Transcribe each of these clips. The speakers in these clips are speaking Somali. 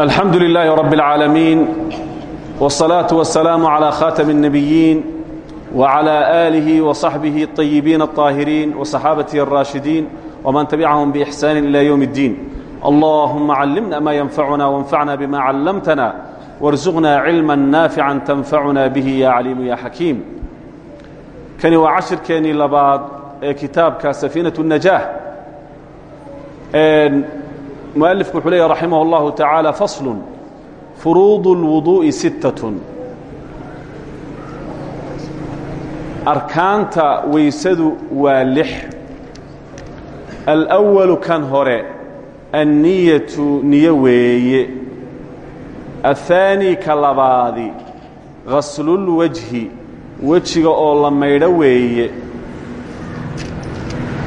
الحمد لله رب العالمين والصلاة والسلام على خاتم النبيين وعلى آله وصحبه الطيبين الطاهرين وصحابته الراشدين ومن تبعهم بإحسان إلى يوم الدين اللهم علمنا ما ينفعنا وانفعنا بما علمتنا وارزقنا علما نافعا تنفعنا به يا عليم يا حكيم كان وعشر كاني لبعض كتابك سفينة النجاة mualifku wuxuu leeya raximah اllahu tacaala faslun furuudu اlwuduu'i sittatun arkaanta weysadu waa lix alأwalu kan hore anniyatu niyo weeye aلthaani ka labaadi ghaslulwajhi wejiga oo la maydho weeye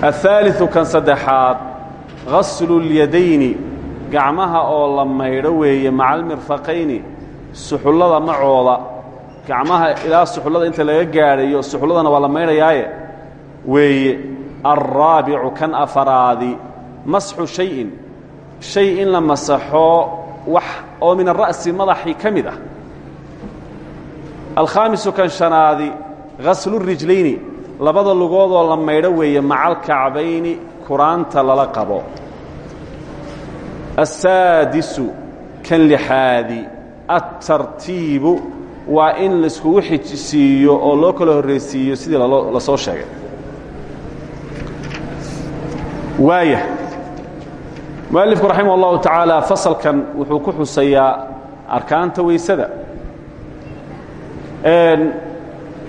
aلثaaliثu kan saddexaad gaslu اlyadayni gacmaha oo la maydho weeye maca almirfaqayni suxullada macooda. Gacmaha ilaa suxullada inta laga gaadhayo suxulladana waa la maydhayaaye weeye alraabicu kan afaraadi masxu shayin. Shay in la masaxo wax oo min ara'si madaxii ka mid ah. Alkhaamisu kan shanaadi gaslu rijlayni labada lugoodoo la maydho weeye maca alkacbayni kuraanta lala qabo. Asaadisu kan lixaadi attartiibu waa in laiskugu xijisiiyo oo loo kala horraysiiyo sidii la soo sheegay. Waaya mualifku raximah اllahu tacaala fasalkan wuxuu ku xusayaa arkaanta weysada.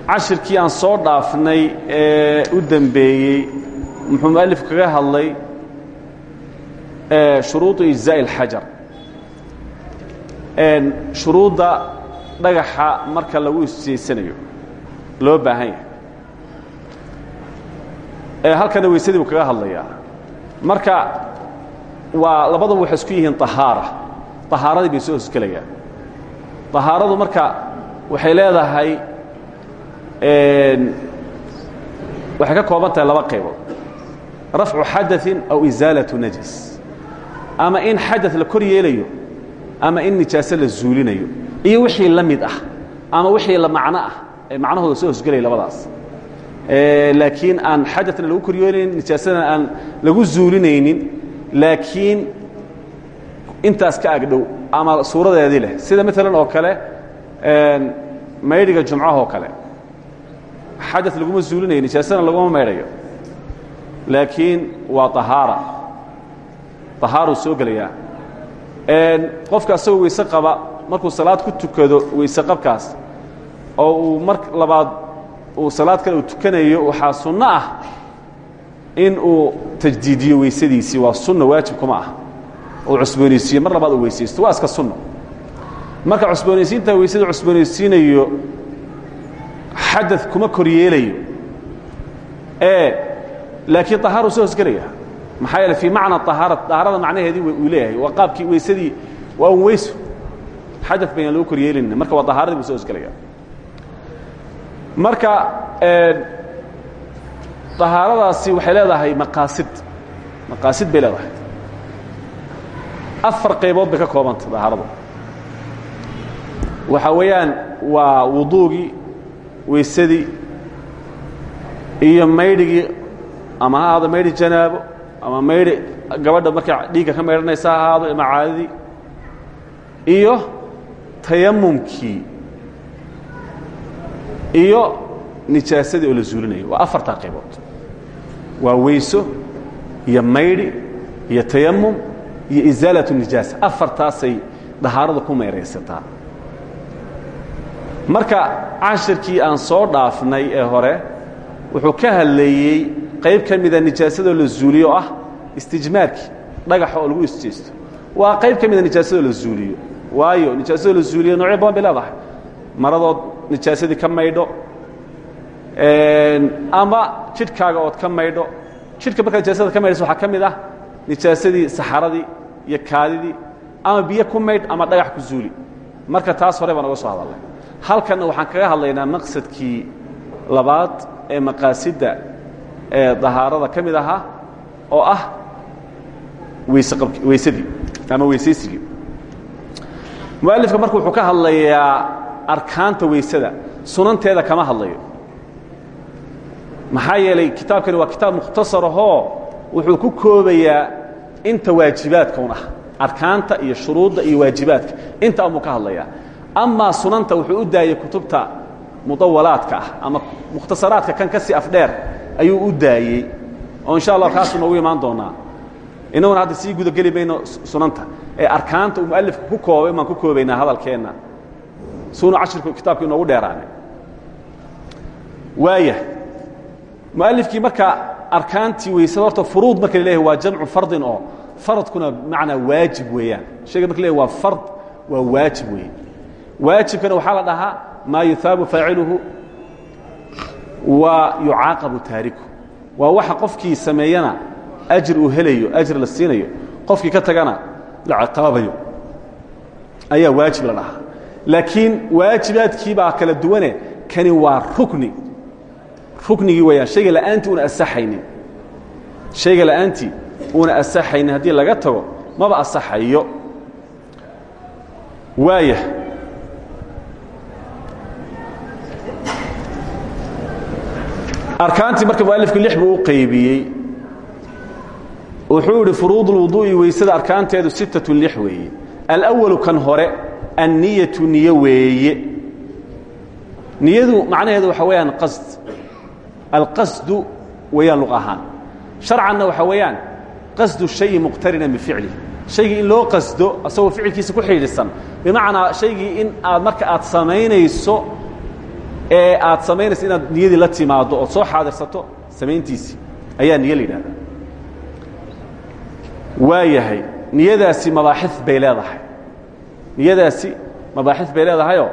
Cashirkii aan soo dhaafnay ee u dembeeyey muxuu mualif kaga hadlay shuruudu ijzaaءi اlxajar shuruudda dhagaxa marka lagu isjeysanayo loo baahan yahay halkana weysadii buu kaga hadlayaa marka waa labadaba waxay isku yihiin طahaara طahaaradii bay soo hosgelayaan طahaaradu marka waxay leedahay waxay ka kooban tahay laba qaybood rafcu xadaثin aw isaalaةu najis ama in xadaث la kor yeelayo ama in nijaaso la zuulinayo iyo wixii la mid ah ama wixii la macno ah ee macnahooda soo hosgelaya labadaas laakiin aan xadaثna lagu kor yeelaynin nijaasadana aan lagu zuulinaynin laakiin intaas ka agdhow ama suuradeedii leh sida maalan oo kale maydhiga jumcahoo kale xadaث laguma zuulinayo nijaasadana laguma maydhayo laakiin waa ahaara ahaaruu soo gelayaa qofka asagoo weyse qaba markuu salaad ku tukado weyse qabkaas oo uu mar labaad uu salaad kale uu tukanayo waxaa sunno ah in uu tajdiidiyo weysadiisii. Waa sunna waajib kuma ah. Uu cusboonaysiiyo mar labaad uu weysaysto waa iska sunno. Marka cusboonaysiinta weysada cusboonaysiinayo xadad kuma kor yeelayo. Ee laakiin ahaaru soo hosgelaya. Maxaa yeele fii macna ahaara ahaarada macnaheedii uu leeyahay waa qaabkii weysadii waa un weyso xadaf bayaan loo koryeelin marka waa ahaaradii buu soo hosgelaya. Marka ahaaradaasi waxay leedahay maqaasid. Maqaasid bay leedahay. Afar qaybood bay ka koobanta dahaaradu waxaa weeyaan waa wuduugii weysadii iyo maydhigii ama ha ahaado maydhi janaabo ama maydhi gabadha markay dhiigga ka maydhanaysa ha ahaado ama caadadii iyo tayamumkii iyo nijaasadii oo la zuulinayay waa afartaa qaybood. Waa weyso iyo maydhi iyo tayamum iyo isaalaة nijaasa afartaasay dahaaradu ku mayraysataa. Marka cashirkii aan soo dhaafnay ee hore wuxuu ka hadlayey qayb ka mida nijaasadoo la zuuliyo ah istijmaarkii dhagaxa oo lagu isjeysto waa qayb ka mida nijaasadoo la zuuliyo. Waayo nijaasadoo la zuuliyo noocyo badan bay leedahay. Maradood nijaasadii ka maydho ama jidhkaaga ood ka maydho. Jidhka markaa nijaasada ka maydhaysa waxaa ka mid ah nijaasadii saxaradii iyo kaadidii ama biyo ku maydh ama dhagax ku zuuli. Marka taas hore baan oga soo hadalnay. Halkanna waxaan kaga hadlaynaa maqsadkii labaad ee maqaasidda ee dahaarada ka mid ahaa oo ah weysadii ama weysaysigii. Mualifka marka wuxuu ka hadlayaa arkaanta weysada sunanteeda kama hadlayo. Maxaa yeelay kitaabkani waa kitaab mukhtasar ahoo wuxuu ku koobayaa inta waajibaadka un ah arkaanta iyo shuruudda iyo waajibaadka. Inta amuu ka hadlayaa. Amaa sunanta wuxuu u daayey kutubta mudawalaadka ah ama mukhtasaraadka kan ka sii afdheer ayuu u daayey oo insha allah kaasuu noogu imaan doonaa. Innaguna hadda sii gudageli mayno sunanta. Ee arkaanta uu mualifka ku koobay baan ku koobaynaa hadalkeenna. Suunu cashirku kitaabka inoogu dheeraane waaya mualifkii marka arkaantii weysada horta furuud marka la leeyahay waa jamcu fardin oo faradkuna bimacnaa waajib weeyaan. Shayga marka leeyahay waa fard waa waajib weeye waajibkana waxaa la dhahaa maa yuhaabu faaciluhu wa yucaaqabu taariku. Waa waxa qofkii sameeyana ajir uu helayo ajir la siinayo qofkii ka tagana la cataabayo ayaa waajib la dhahaa. Laakiin waajibaadkii baa kala duwane kani waa rukni. Ruknigii weeyaan shayga la'aantii una asaxaynin. Shayga la'aantii una asaxaynin. Haddii laga tago maba asaxayo. Waaya arkaantii marka mualifku lix buu u qaybiyey wuxuu idhi furuudulwuduu'i weysada arkaanteedu sittatun lix weeye. Alawalu kan hore anniyatu niyo weeye. Niyadu macnaheedu waxaa weeyaan qasd. Alqasdu weeyaan luq ahaan. Sharcanna waxaa weeyaan qasdu shayi muqtarinan bificli shaygii in loo qasdo asagoo ficilkiisa ku xidhiidhsan bimacnaa shaygii in aad marka aad samaynayso ee aad samaynayso inaad niyadii la timaaddo ood soo xaadirsato samayntiisii ayaa niyo la yidhahdaa. Waa yahay niyadaasi mabaaxi bay leedahay. Niyadaasi mabaaxi bay leedahayoo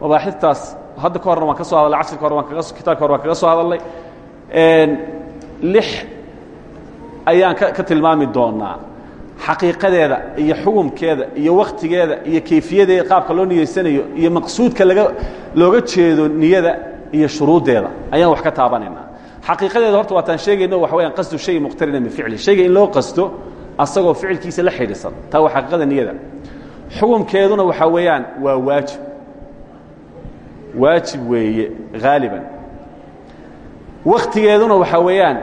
mabaaxitaas hadda ka horna waan ka so hadallay casirka hore waan kaga kitaabka hore waan kaga soo hadalnay lix ayaan ka tilmaami doonaa xaqiiqadeeda iyo xukumkeeda iyo wakhtigeeda iyo kayfiyadeeda qaabka loo niyeysanayo iyo maqsuudka laga looga jeedo niyada iyo shuruuddeeda. Ayaan wax ka taabanaynaa. Xaqiiqadeeda horta waataan sheegayno waxa weyaan qasdu shay muqtarina bificli shayga in loo qasto asagoo ficilkiisa la xidhiidsan taa waa xaqiiqada niyada. Xukumkeeduna waxaa weeyaan waa waajib. Waajib weeye haaliban wakhtigeeduna waxaa weeyaan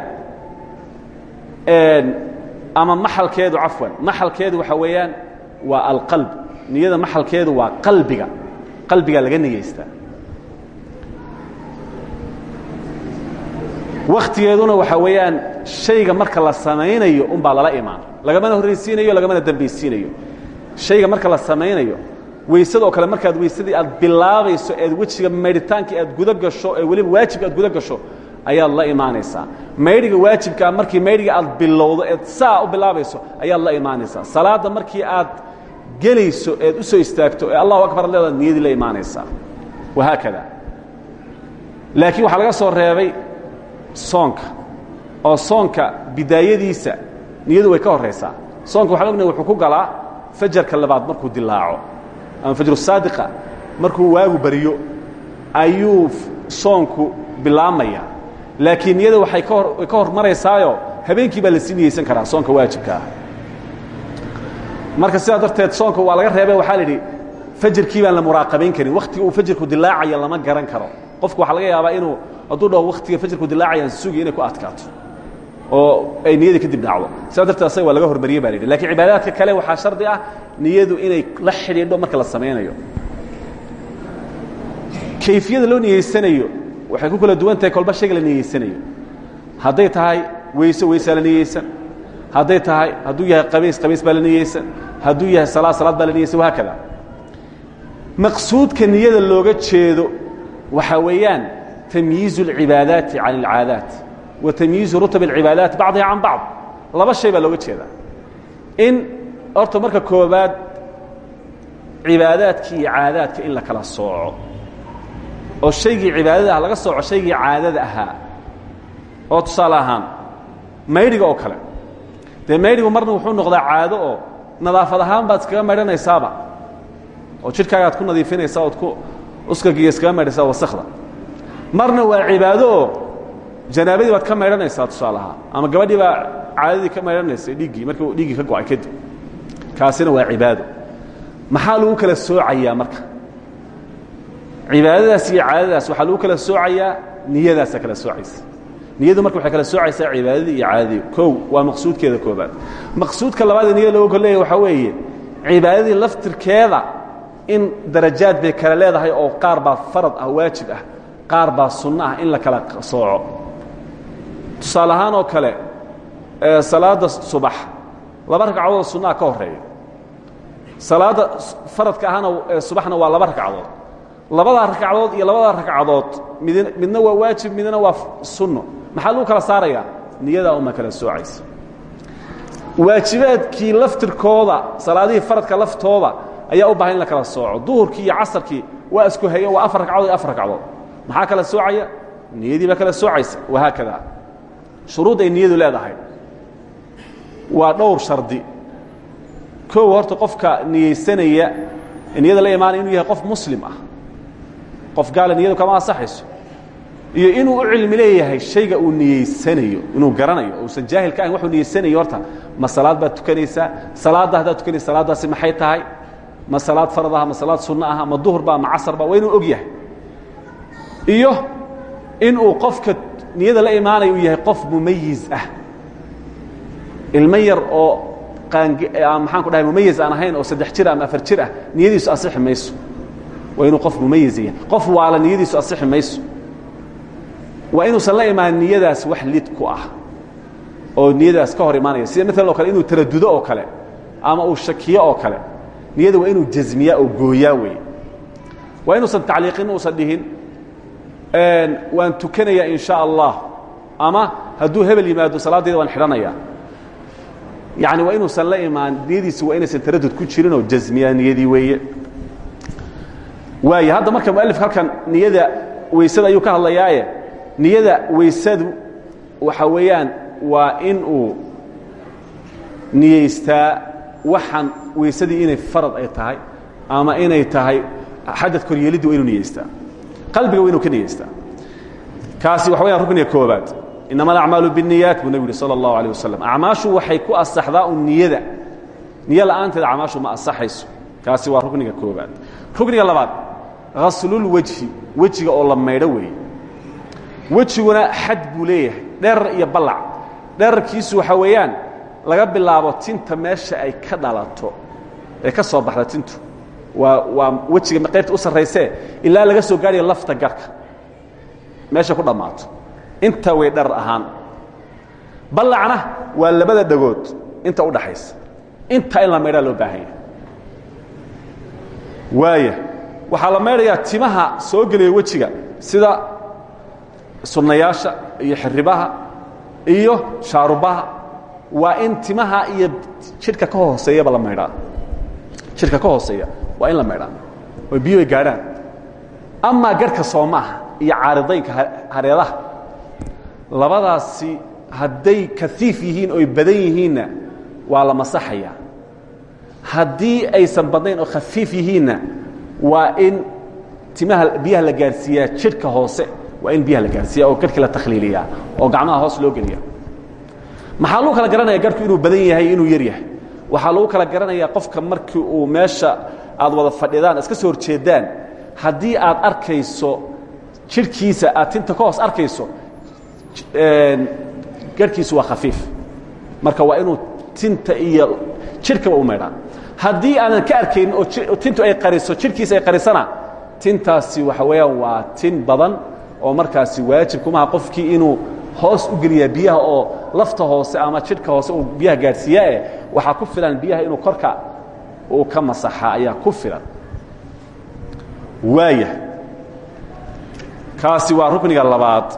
ama maxalkeedu cafwan maxalkeedu waxaa weeyaan waa alqalb. Niyada maxalkeedu waa qalbiga. Qalbiga laga niyeystaa wakhtigeeduna waxaa weeyaan shayga marka la samaynayo unbaa lala imaan. Lagamana horraysiinayo lagamana dambaysiinayo. Shayga marka la samaynayo weysada oo kale markaad weysadii aad bilaabayso eed wejiga maydhitaankii aad guda gasho ee weliba waajibka aad guda gasho ayaad la imaanaysaa. Maydhiga waajibkaa markii maydhiga aad bilowdo eed saa u bilaabayso ayaad la imaanaysaa. Salaadda markii aad gelayso eed u soo istaagto ee allahu akbar ad leedaad niyadii la imaanaysaa. Wahaakada laakiin waxaa laga soo reebay soonka oo soonka bidaayadiisa niyadu way ka horraysaa soonka waxaan ognahay wuxuu ku galaa fajarka labaad markuu dilaaco ama fajru saadiqa markuu waagu bariyo ayuu soonku bilaabmaya laakiin niyada waxay ka hor hormaraysaayo habeenkii baa la sii niyeysan karaa soonka waajibka. Ah marka sidaa darteed soonka waa laga reebe waxaa la idhi fajarkii baan la muraaqabayn karin. Wakhtiga uu fajarku dilaacaya lama garan karo. Qofku waxaa laga yaabaa inuu hadduu dhaho wakhtiga fajarku dilaacayaan sugi inay ku adkaato oo ay niyadii kadib dhacdo. Sidaa darteed asaga waa laga hormariyey ba la yidhi. Lakiin cibaadaadka kale waxaa shardi ah niyadu inay la xidhiidho marka la samaynayo kayfiyada loo niyeysanayo waxay ku kala duwan tahay kolba shayga la niyeysanayo hadday tahay weyse weysaa la niyeysan hadday tahay hadduu yahay qabays qabays baa la niyeysan hadduu yahay salaad salaad baa la niyeysan wahaakada maqsuudka niyada looga jeedo waxaa weeyaan tamyiizu اlcibaadaati can اlcaadaat wa tamyiizu rutab اlcibaadaat bacdiha can bacd laba shay baa looga jeedaa in horta marka koobaad cibaadaadki iyo caadaadka in la kala sooco oo shaygii cibaadada ah laga sooco shaygii caadada ahaa. Oo tusaale ahaan maydhiga oo kale. Dee maydhigu marna wuxuu noqdaa caado oo nadaafad ahaan baad iskaga maydhanaysaaba oo jidhkaagaad ku nadiifinaysaa ood ku uskagiiyo iskaga maydhaysaa wasakda marna waa cibaado oo janaabadii baad ka maydhanaysaa tusaale ahaan ama gabadhii baa caadadii ka maydhanaysay dhiiggii markii uu dhiiggii ka go'ay kadib. Kaasina waa cibaado. Maxaa lagu kala soocayaa marka cibaadadaas iyo caadadaas waxaa lagu kala soocayaa niyadaasa kala soocaysa. Niyadu marka waxay kala soocaysaa cibaadadii iyo caadadii. Kow waa maqsuudkeeda koobaad maqsuudka labaad ee niyada looga leeyahy waxaa weeye cibaadadii laftirkeeda in darajaad bay kala leedahay oo qaar baa farad ah waajib ah qaar baa sunno ah in la kala sooco. Tusaale ahaan oo kale salaadda subax laba ragcadood sunnaha ka horreeya salaadda faradka ahna subaxna waa laba ragcadood labadaa ragcadood iyo labadaa ragcadood mid midna waa waajib midna waa sunno. Maxaa lagu kala saarayaa? Niyadaa uma kala soocaysa waajibaadkii laftirkooda salaadihii faradka laftooda ayaa u baahan in la kala sooco. Duhurkii iyo casarkii waa isku hayo waa afar ragcadood iyo afar ragcadood maxaa kala soocaya? Niyadii baa kala soocaysa. Wahaakada shuruud ay niyadu leedahay. Waa dhowr shardi. Kow horta qofka niyeysanaya niyada la imaanaya inuu yahay qof muslim ah qof gaala niyadu kama ansaxayso. Iyo inuu u cilmi leeyahay shayga uu niyeysanayo inuu garanayo uusan jaahil ka ahayn waxuu niyeysanayo horta. Ma salaad baad tukanaysaa? Salaadda haddaad tukanaysa salaaddaasi maxay tahay? Ma salaad farad aha ma salaad sunno aha ma duhur baa ma casar ba waa inuu og yahay. Iyo inuu qofka niyada la imaanaya uu yahay qof mumayiz ah. Ilmo yar oo maxaan ku dhahay mumayiz aan ahayn oo saddex jir ama afar jir ah niyadiisu asixi mayso waa inuu qof mumayiz yahay. Qof waala niyadiisu asixi mayso. Waa inuusan la imaan niyadaas wax lid ku ah. Oo niyadaas ka hor imaanaya. Sida maalan o kale inuu taradudo oo kale ama uu shakiyo oo kale. Niyada waa inuu jasmiyaa oo gooyaa wey waa inuusan tacliiqin uusan dhihin. Waan tukanayaa in sha allah. Ama hadduu hebel yimaado salaaddeeda waan xidhanayaa. Yani waa inuusan la imaan niyadiisi waa inaysan taradud ku jirinoo jasmiyaa niyadii weeye waay hadda marka mualifka halkan niyada weysada ayuu ka hadlayaaye niyada weysadu waxa weeyaan waa in uu niyeystaa waxaan weysadii inay farad ay tahay ama inay tahay xadad koryeeliddi waa inuu niyeystaa qalbiga waa inuu ka niyeystaa kaasi waxa weyaan rukniga koobaad inama alacmaalu biاniyaat buu nebigu yidhi salى اllahu alيه wasalam acmaashu waxay ku asaxdaa un niyada niyo la'aanteed acmaashu ma asaxayso kaasi waa rukniga koobaad rukniga labaad ghaslulwejhi wejiga oo la maydho weeye. Wejiguna xad buu leeyahay dherar iyo ballac. Dherarkiisu waxa weeyaan laga bilaabo tinta meesha ay ka dhalato ee ka soo baxda tintu. Waa waa wejiga qaybta u sarraysee? Ilaa laga soo gaadhaya lafta garhka meesha ku dhammaato. Inta way dharar ahaan. Ballacna waa labada dhagood inta u dhaxaysa. Inta in la maydhaa loo baahan yahay. Waaya waxaa la maydhayaa timaha soo gelaya wejiga sida sunnayaasha iyo xiribaha iyo shaarubaha. Waa in timaha iyo jidhka ka hooseeyaba la maydhaa. Jidhka ka hooseeya waa in la maydhaa. Oo biyo ay gaadhaan. Amaa garhka iyo caaridaynka hareedaha labadaasi hadday kaiif yihiin oy badan yihiinna waa la masaxaya haddii aysan badnayn oo khafiif yihiinna waa in timaha biyaha la gaarhsiiyaa jidhka hoose waa in biyaha la gaarhsiiya oo garhkii la takhliiliyaa oo gacmaha hoos loo geliya maxaa lagu kala garanaya garhku inuu badan yahay inuu yar yahay? Waxaa lagu kala garanayaa qofka markii uu meesha aad wada fadhidaan iska soo horjeedaan haddii aad arkayso jidhkiisa aad tinta ka hoos arkayso garhkiisu waa khafiif. Marka waa inuu tinta iyo jidhkaba u maydhaa haddii aanan ka arkaynin oo tintu ay qariso jidhkiisa ay qarisana tintaasi waxa weeyaan waa tin badan oo markaasi waajib kumaha qofkii inuu hoos u geliyaa biyaha oo lafta hoose ama jidhka hoose uu biyaha gaadhsiiyaa waxaa ku filan biyaha inuu korka uu ka masaxaa ayaa ku filan. Waaya kaasi waa rukniga labaad.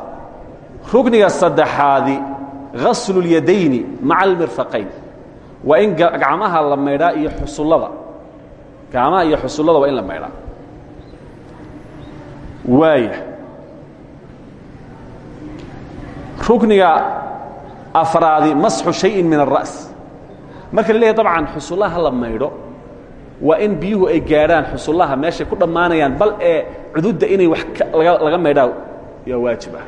Rukniga saddexaadi gaslu اlyadayni maca almirfaqayn waa in gacmaha la maydhaa iyo xusullada. Gacmaha iyo xusullada waa in la maydhaa. Waaya rukniga afraadi masxu shayin min alra's marka la dabcan xusullaha la maydho waa in biyuhu ay gaadhaan xusullaha meeshay ku dhammaanayaan bal ee cududda inay wax laga maydhaa yaa waajib ah.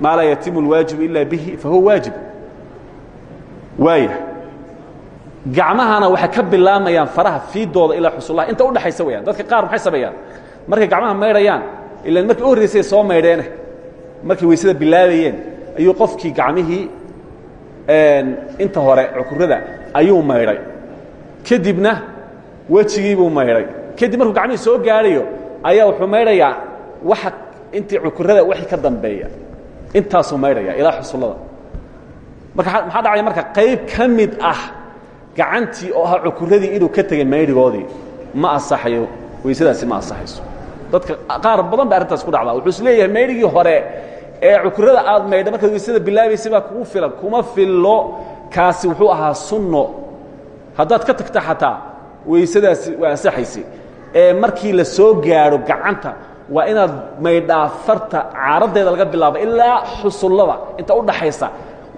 Maa laa yatimu اlwaajibu ila bihi fahuwa waajib. Waaya gacmahana waxay ka bilaamayaan faraha fiidooda ilaa xusullaha inta udhexaysa weyaan dadka qaar maxay sameeyaan? Markay gacmaha maydhayaan ilan markii u horreysay soo maydheene markay weysada bilaabayeen ayuu qofkii gacmihii inta hore cukurada ayuu maydhay. Kadibna wejigiibuu maydhay. Kadib markuu gacmihii soo gaadhayo ayaa wuxuu maydhayaa waxa intii cukurada wixii ka dambeeya. Intaasuu maydhaya ilaa xusullada marka maxaa dhacaya marka? Qayb ka mid ah gacantii oo ahaa cukuradii inuu ka tegay maydhigoodii ma asaxayo weysadaasi ma asaxayso dadka qaar badan ba arrintaas ku dhacdaa. Wuxuu is leeyahay maydhigii hore ee cukurada aad maydha markaad weysada bilaabaysay baa kugu filan kuma fillo. Kaasi wuxuu ahaa sunno. Haddaad ka tagta xataa weysadaasi waa ansaxaysay ee markii la soo gaadho gacanta waa inaad maydhaa farta caaradeeda laga bilaabo ilaa xusullada inta udhaxaysa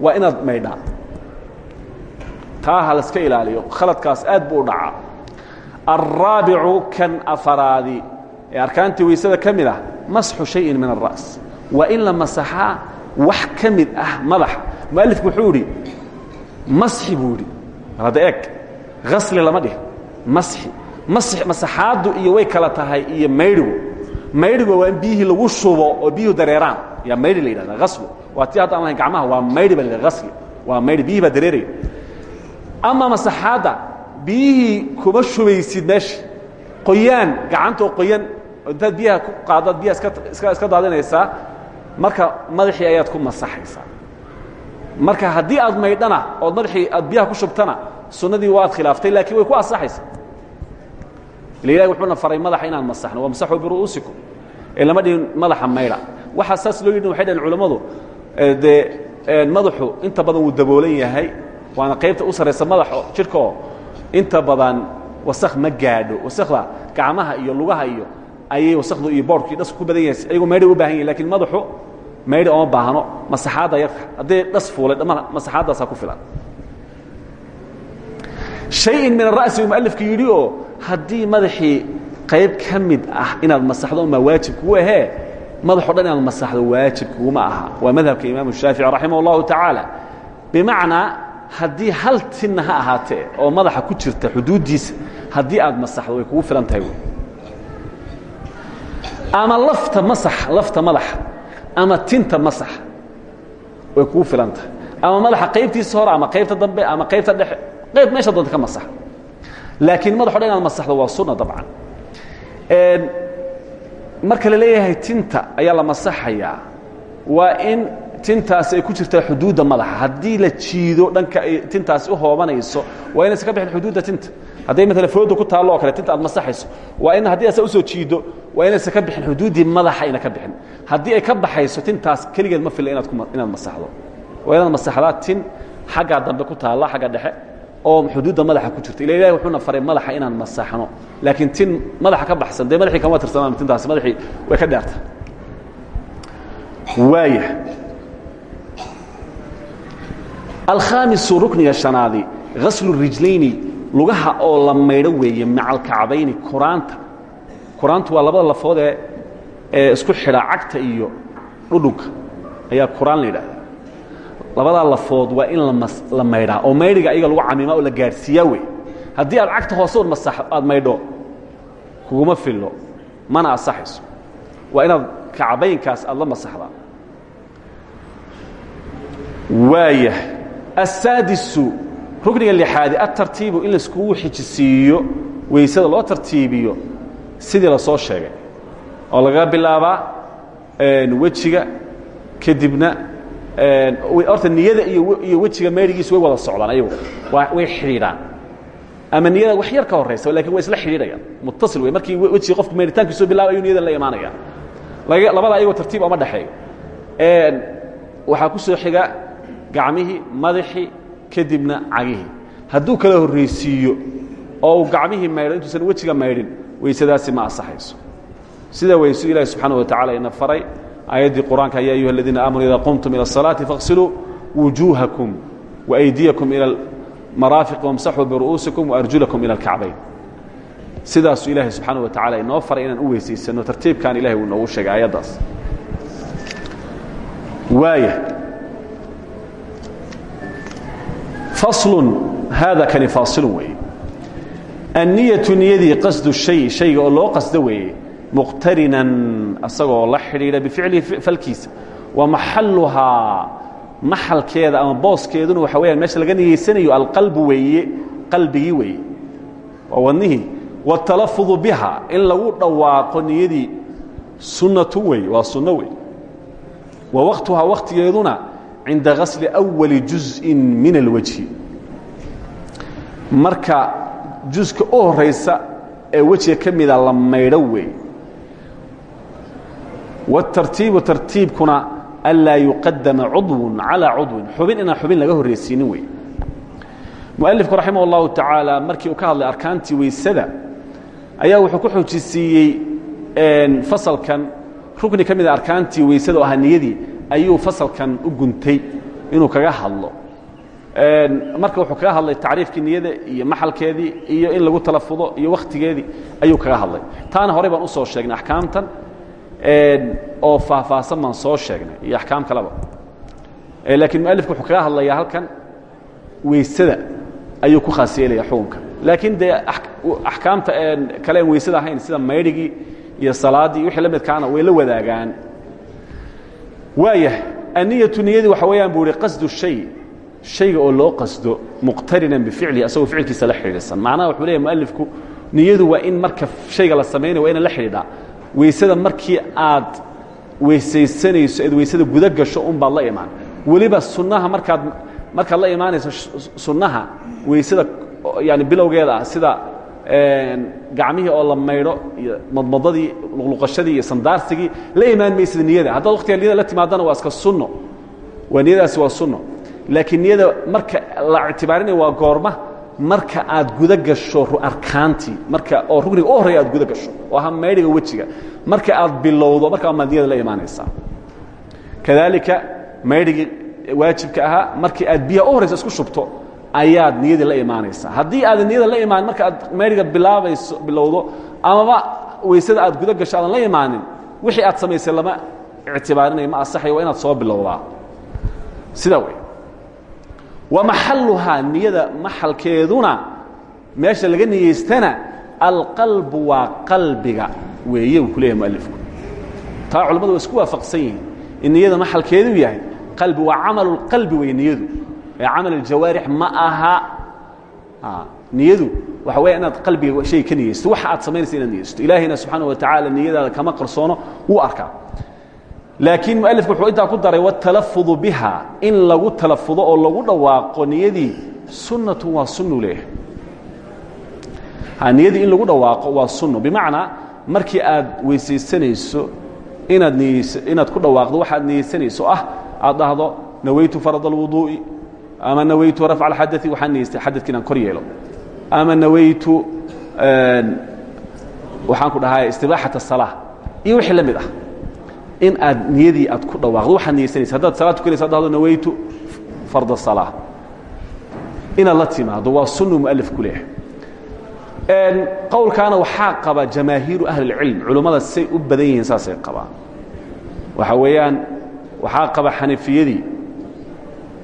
waa inaad maydhaa taa ha laska ilaaliyo. Khaladkaas aad buu u dhacaa. Alraabicu kan afaraadi. Ee arkaantii weysada ka mid ah masxu shayin min alra's waa in la masaxaa wax ka mid ah madaxa mualifku wuxuu idhi masxi buu idhi hadda eeg. Asli lama dhihin masxi. Masaxaaddu iyo way kala tahay iyo maydhigu maydhigu waa in biyihii lagu shubo oo biyuhu dareeraan. Yaa maydhi la yidhahda aslu waa ti hadda aan lahayn gacmaha waa maydhi ba la yidhahda asli waa maydhi biyihii baa dareeraya ama masaxaadda biyihii kuma shubaysid meesha qoyaan gacantoo qoyan intaad biyaha ku qaadaad biyaha iska iska daadinaysaa marka madaxii ayaad ku masaxaysaa. Marka haddii aad maydhana ood madaxii aad biyaha ku shubtana sunnadii waad khilaaftay laakiin way ku asaxaysaa ila ilahi wuxuuna faray madaxa inaan masaxno wamsaxuu biru'uusikum ee lama dhihin madaxa maydha waxaa saas loo yidhin waxay dhaheen culammadu dee madaxu inta badan wuu daboolan yahay waana qaybta u sarraysa madaxa jidhka oo inta badan wasakh ma gaadho. Wasakda gacmaha iyo lugaha iyo ayay wasakdu iyo boorhkii dhasku ku badan yahay ayagoo maydhay u baahan yahin lakiin madaxu maydhi oma baahno. Masaxaadda yarka hadday dhas fuulay dhammaan masaxaaddaasaa ku filan. Shayin min ara'si uu mualifku yidhi oo haddii madaxii qayb ka mid ah inaad masaxdo umaa waajib kugu ahee? Madaxo dhan inaad masaxdo waajib kuguma aha. Waa madhabka imaamu shaafici raximah اllahu tacaala bimacnaa haddii hal tinna ha ahaatee oo madaxa ku jirta xuduuddiisa haddii aad masaxdo way kugu filan tahay ama lafta masax lafta madaxa ama tinta masax way kugu filan tahay. Ama madaxa qaybtiisa hore ama qaybta dambe ama qaybta dhexe qayb meesha doonta ka masax. Laakiin madaxo dhan inaad masaxdo waa sunna dabcan. Marka la leeyahay tinta ayaa la masaxayaa waa in tintaasi ay ku jirtaa xuduudda madaxa. Haddii la jiido dhanka ay tintaasi u hoobanayso waa inaysan ka bixin xuduudda tinta. Hadday maala fooda ku taallo oo kale tinta aad masaxayso waa in haddii asa u soo jiido waa inaysan ka bixin xuduuddii madaxa ayna ka bixin. Haddii ay ka baxayso tintaas keligeed ma filla inaad masaxdo. Waa inaad masaxdaa tin xaggaa dambe ku taalla xagga dhexe oo xuduudda madaxa ku jirta. Ila ilahi wuxuuna faray madaxa inaan masaxno. Laakiin tin madaxa ka baxsan dee madaxii kama tirsanaan tintaasi madaxii way ka dheerta waaya alkhaamisu rukniga shanaadi haslu rijlayni lugaha oo la maydho weeye maca alkacbayni kuraanta kuraantu waa labada ee isku xidha cagta iyo dhudhunka ayaa kuraan la yidhahda lafood waa in la maydhaa oo maydhiga ayaga lagu camimaa oo la gaadhsiiyaa wey haddii aad cagta hoose un masax aad maydho kuguma fillo mana asaxayso waa inaad kacbaynkaas aad la masaxdaa. Waaya asaadisu rukniga lixaadi atartiibu in laiskugu xijisiiyo weysada loo tartiibiyo sidii la soo sheegay oo lagaga bilaabaa wejiga kadibna horta niyada iyo wejiga maydhigiisu way wada socdaan ayagu way xidhiidhaan ama niyada wax yar ka horaysa laakiin way isla xidhiidhayaan muttasil wey markii wejiga qofka maydhitaankiisu bilaaba ayuu niyadan la imaanaya labada ayagoo tartiib oma dhexeeyo waxaa ku soo xiga gacmihii madaxii kadibna cagihii hadduu kala horraysiiyo oo uu gacmihii maydho intuusan wejiga maydhin weysadaasi ma asaxayso sida weysu ilahi subxaana wa tacala ina faray aayaddii qur-aanka ya ayuha aladiina aamanuu ida qumtum ila الصalaati faغsiluu wujuuhakum waaydiyakum ila maraafiq wamsaxuu biru'uusikum waarjulakum ila اlkacbayn sidaasuu ilaahay subxaana wa tacala inoo faray inaan u weysaysanno tartiibkan ilahay uu inoogu sheegay aayaddaas waaya faslun haada kani faasilun weeye. Anniyatu niyadii qasdu shay shayga oo loo qasdo weeye muqtarinan asagoo la xidhiidha bificlihi falkiisa. Wa maxaluhaa maxalkeeda ama booskeeduna waxa weyaan meesha laga niyeysanayo alqalbu weeye qalbigii weeye. Waa wadnihii wاtalafudu biha in lagu dhawaaqo niyadii sunnatu wey waa sunno wey wa waktuhaa waktigeeduna cinda gasli أwali juزءin min اlwajhi marka juska u horaysa ee wejiga ka mida la maydho wey wاtartiibu tartiibkuna anlaa yuqadama cudw calىa cudwin xubin inaan xubin laga horreysiinin wey mualifku raximah اllahu tacaala markii uu ka hadlay arkaantii weysada ayaa wuxuu ku xoojisiiyey fasalkan rukni ka mida arkaantii weysada oo ahaa niyadii ayuu fasalkan u guntay inuu kaga hadlo. Marka wuxuu kaga hadlay tacriifkii niyada iyo maxalkeedii iyo in lagu talafudo iyo wakhtigeedii ayuu kaga hadlay. Taana horey baan u soo sheegnay axkaamtan oo faahfaahsan baan soo sheegnay iyo axkaam kaleba. Laakiin mualifku wuxuu kaga hadlayaa halkan weysada ayuu ku khaas yeelaya xukunka. Laakiin dee axkaamta kale aan weysada ahayn sida maydhigii iyo salaaddii wixii la midkaana way la wadaagaan waayahay aniyatu niyadii waxa weeyaan buu ihi qasdu shay shayga oo loo qasdo muqtarinan bificlihi asagoo ficilkiisa la xidhiidhsan. Macnaha wuxuu leeyahy mualifku niyadu waa in marka shayga la samaynayo waa ina la xidhiidhaa weysada markii aad weysaysanayso eed weysada guda gasho un baad la imaan. Weliba sunnaha markaad markaad la imaanayso sunnaha weysada yani bilowgeeda ah sida gacmihii oo la maydho iyo madmadadii luqluqashadii iyo sandaarsigii la imaan maysada niyada. Haddaad waktiga niyada la timaadana waa iska sunno. Waa niyadaasi waa sunno. Laakiin niyada marka la ictibaarinayo waa goorma marka aad guda gasho arkaantii. Marka oo rugniga u horreya aad guda gasho. Oo aha maydhiga wejiga. Marka aad bilowdo markaa maad niyada la imaanaysaa. Kadaalika maydhigii waajibka ahaa markii aad biyaha u horraysa isku shubto ayaad niyadii la imaanaysaa. Haddii aadan niyada la imaan marka aad maydhiga bilaabayso bilowdo amaba weysada aad guda gasho aadan la imaanin wixii aad samaysay lama ictibaarinayo ma asaxayo waa inaad soo bilowdaa. Sidaa wey wa maxaluhaa niyada maxalkeeduna meesha laga niyeystana alqalbu waa qalbiga. Weeye uu ku leeyahay mualifku taa culamadu waa isku waafaqsan yihiin in niyada maxalkeedu yahay qalbi waa camalu اlqalbi wey niyadu ee camal aljawaarix ma aha. Niyadu waxa weya inaad qalbiga shay ka niyaysto waxa aad samaynaysa inaad niyaysto ilaahayna subxaana wa tacaala niyadaada kama qarsoono wuu arkaa. Laakiin mualifku wuxuu intaa ku daray watalafudu biha in lagu talafudo oo lagu dhawaaqo niyadii sunnatu waa sunnu leeyahay niyadii in lagu dhawaaqo waa sunnu. Bimacnaa markii aad weysaysanayso inaad inaad ku dhawaaqdo waxaad niyaysanayso ah aad dhahdo nawaytu farad alwuduu'i ama nawaytu rafca alxadai waxaan niyeystay xadadka inaan kor yeelo. Ama nawaytu waxaan ku dhahaa istibaaxat asalaa iyo wixii la mid ah. In aad niyadii aad ku dhawaaqdo waxaad niyeysanaysa haddaad salaad tukanaysa ad dhahdo nawaytu farda asalaa inaad la timaado waa sunu mualif ku leeh qowlkaana waxaa qaba jamaahiiru ahli اlcilm culummada say u badan yihiin saasay qabaan. Waxaa weeyaan waxaa qaba xanafiyadii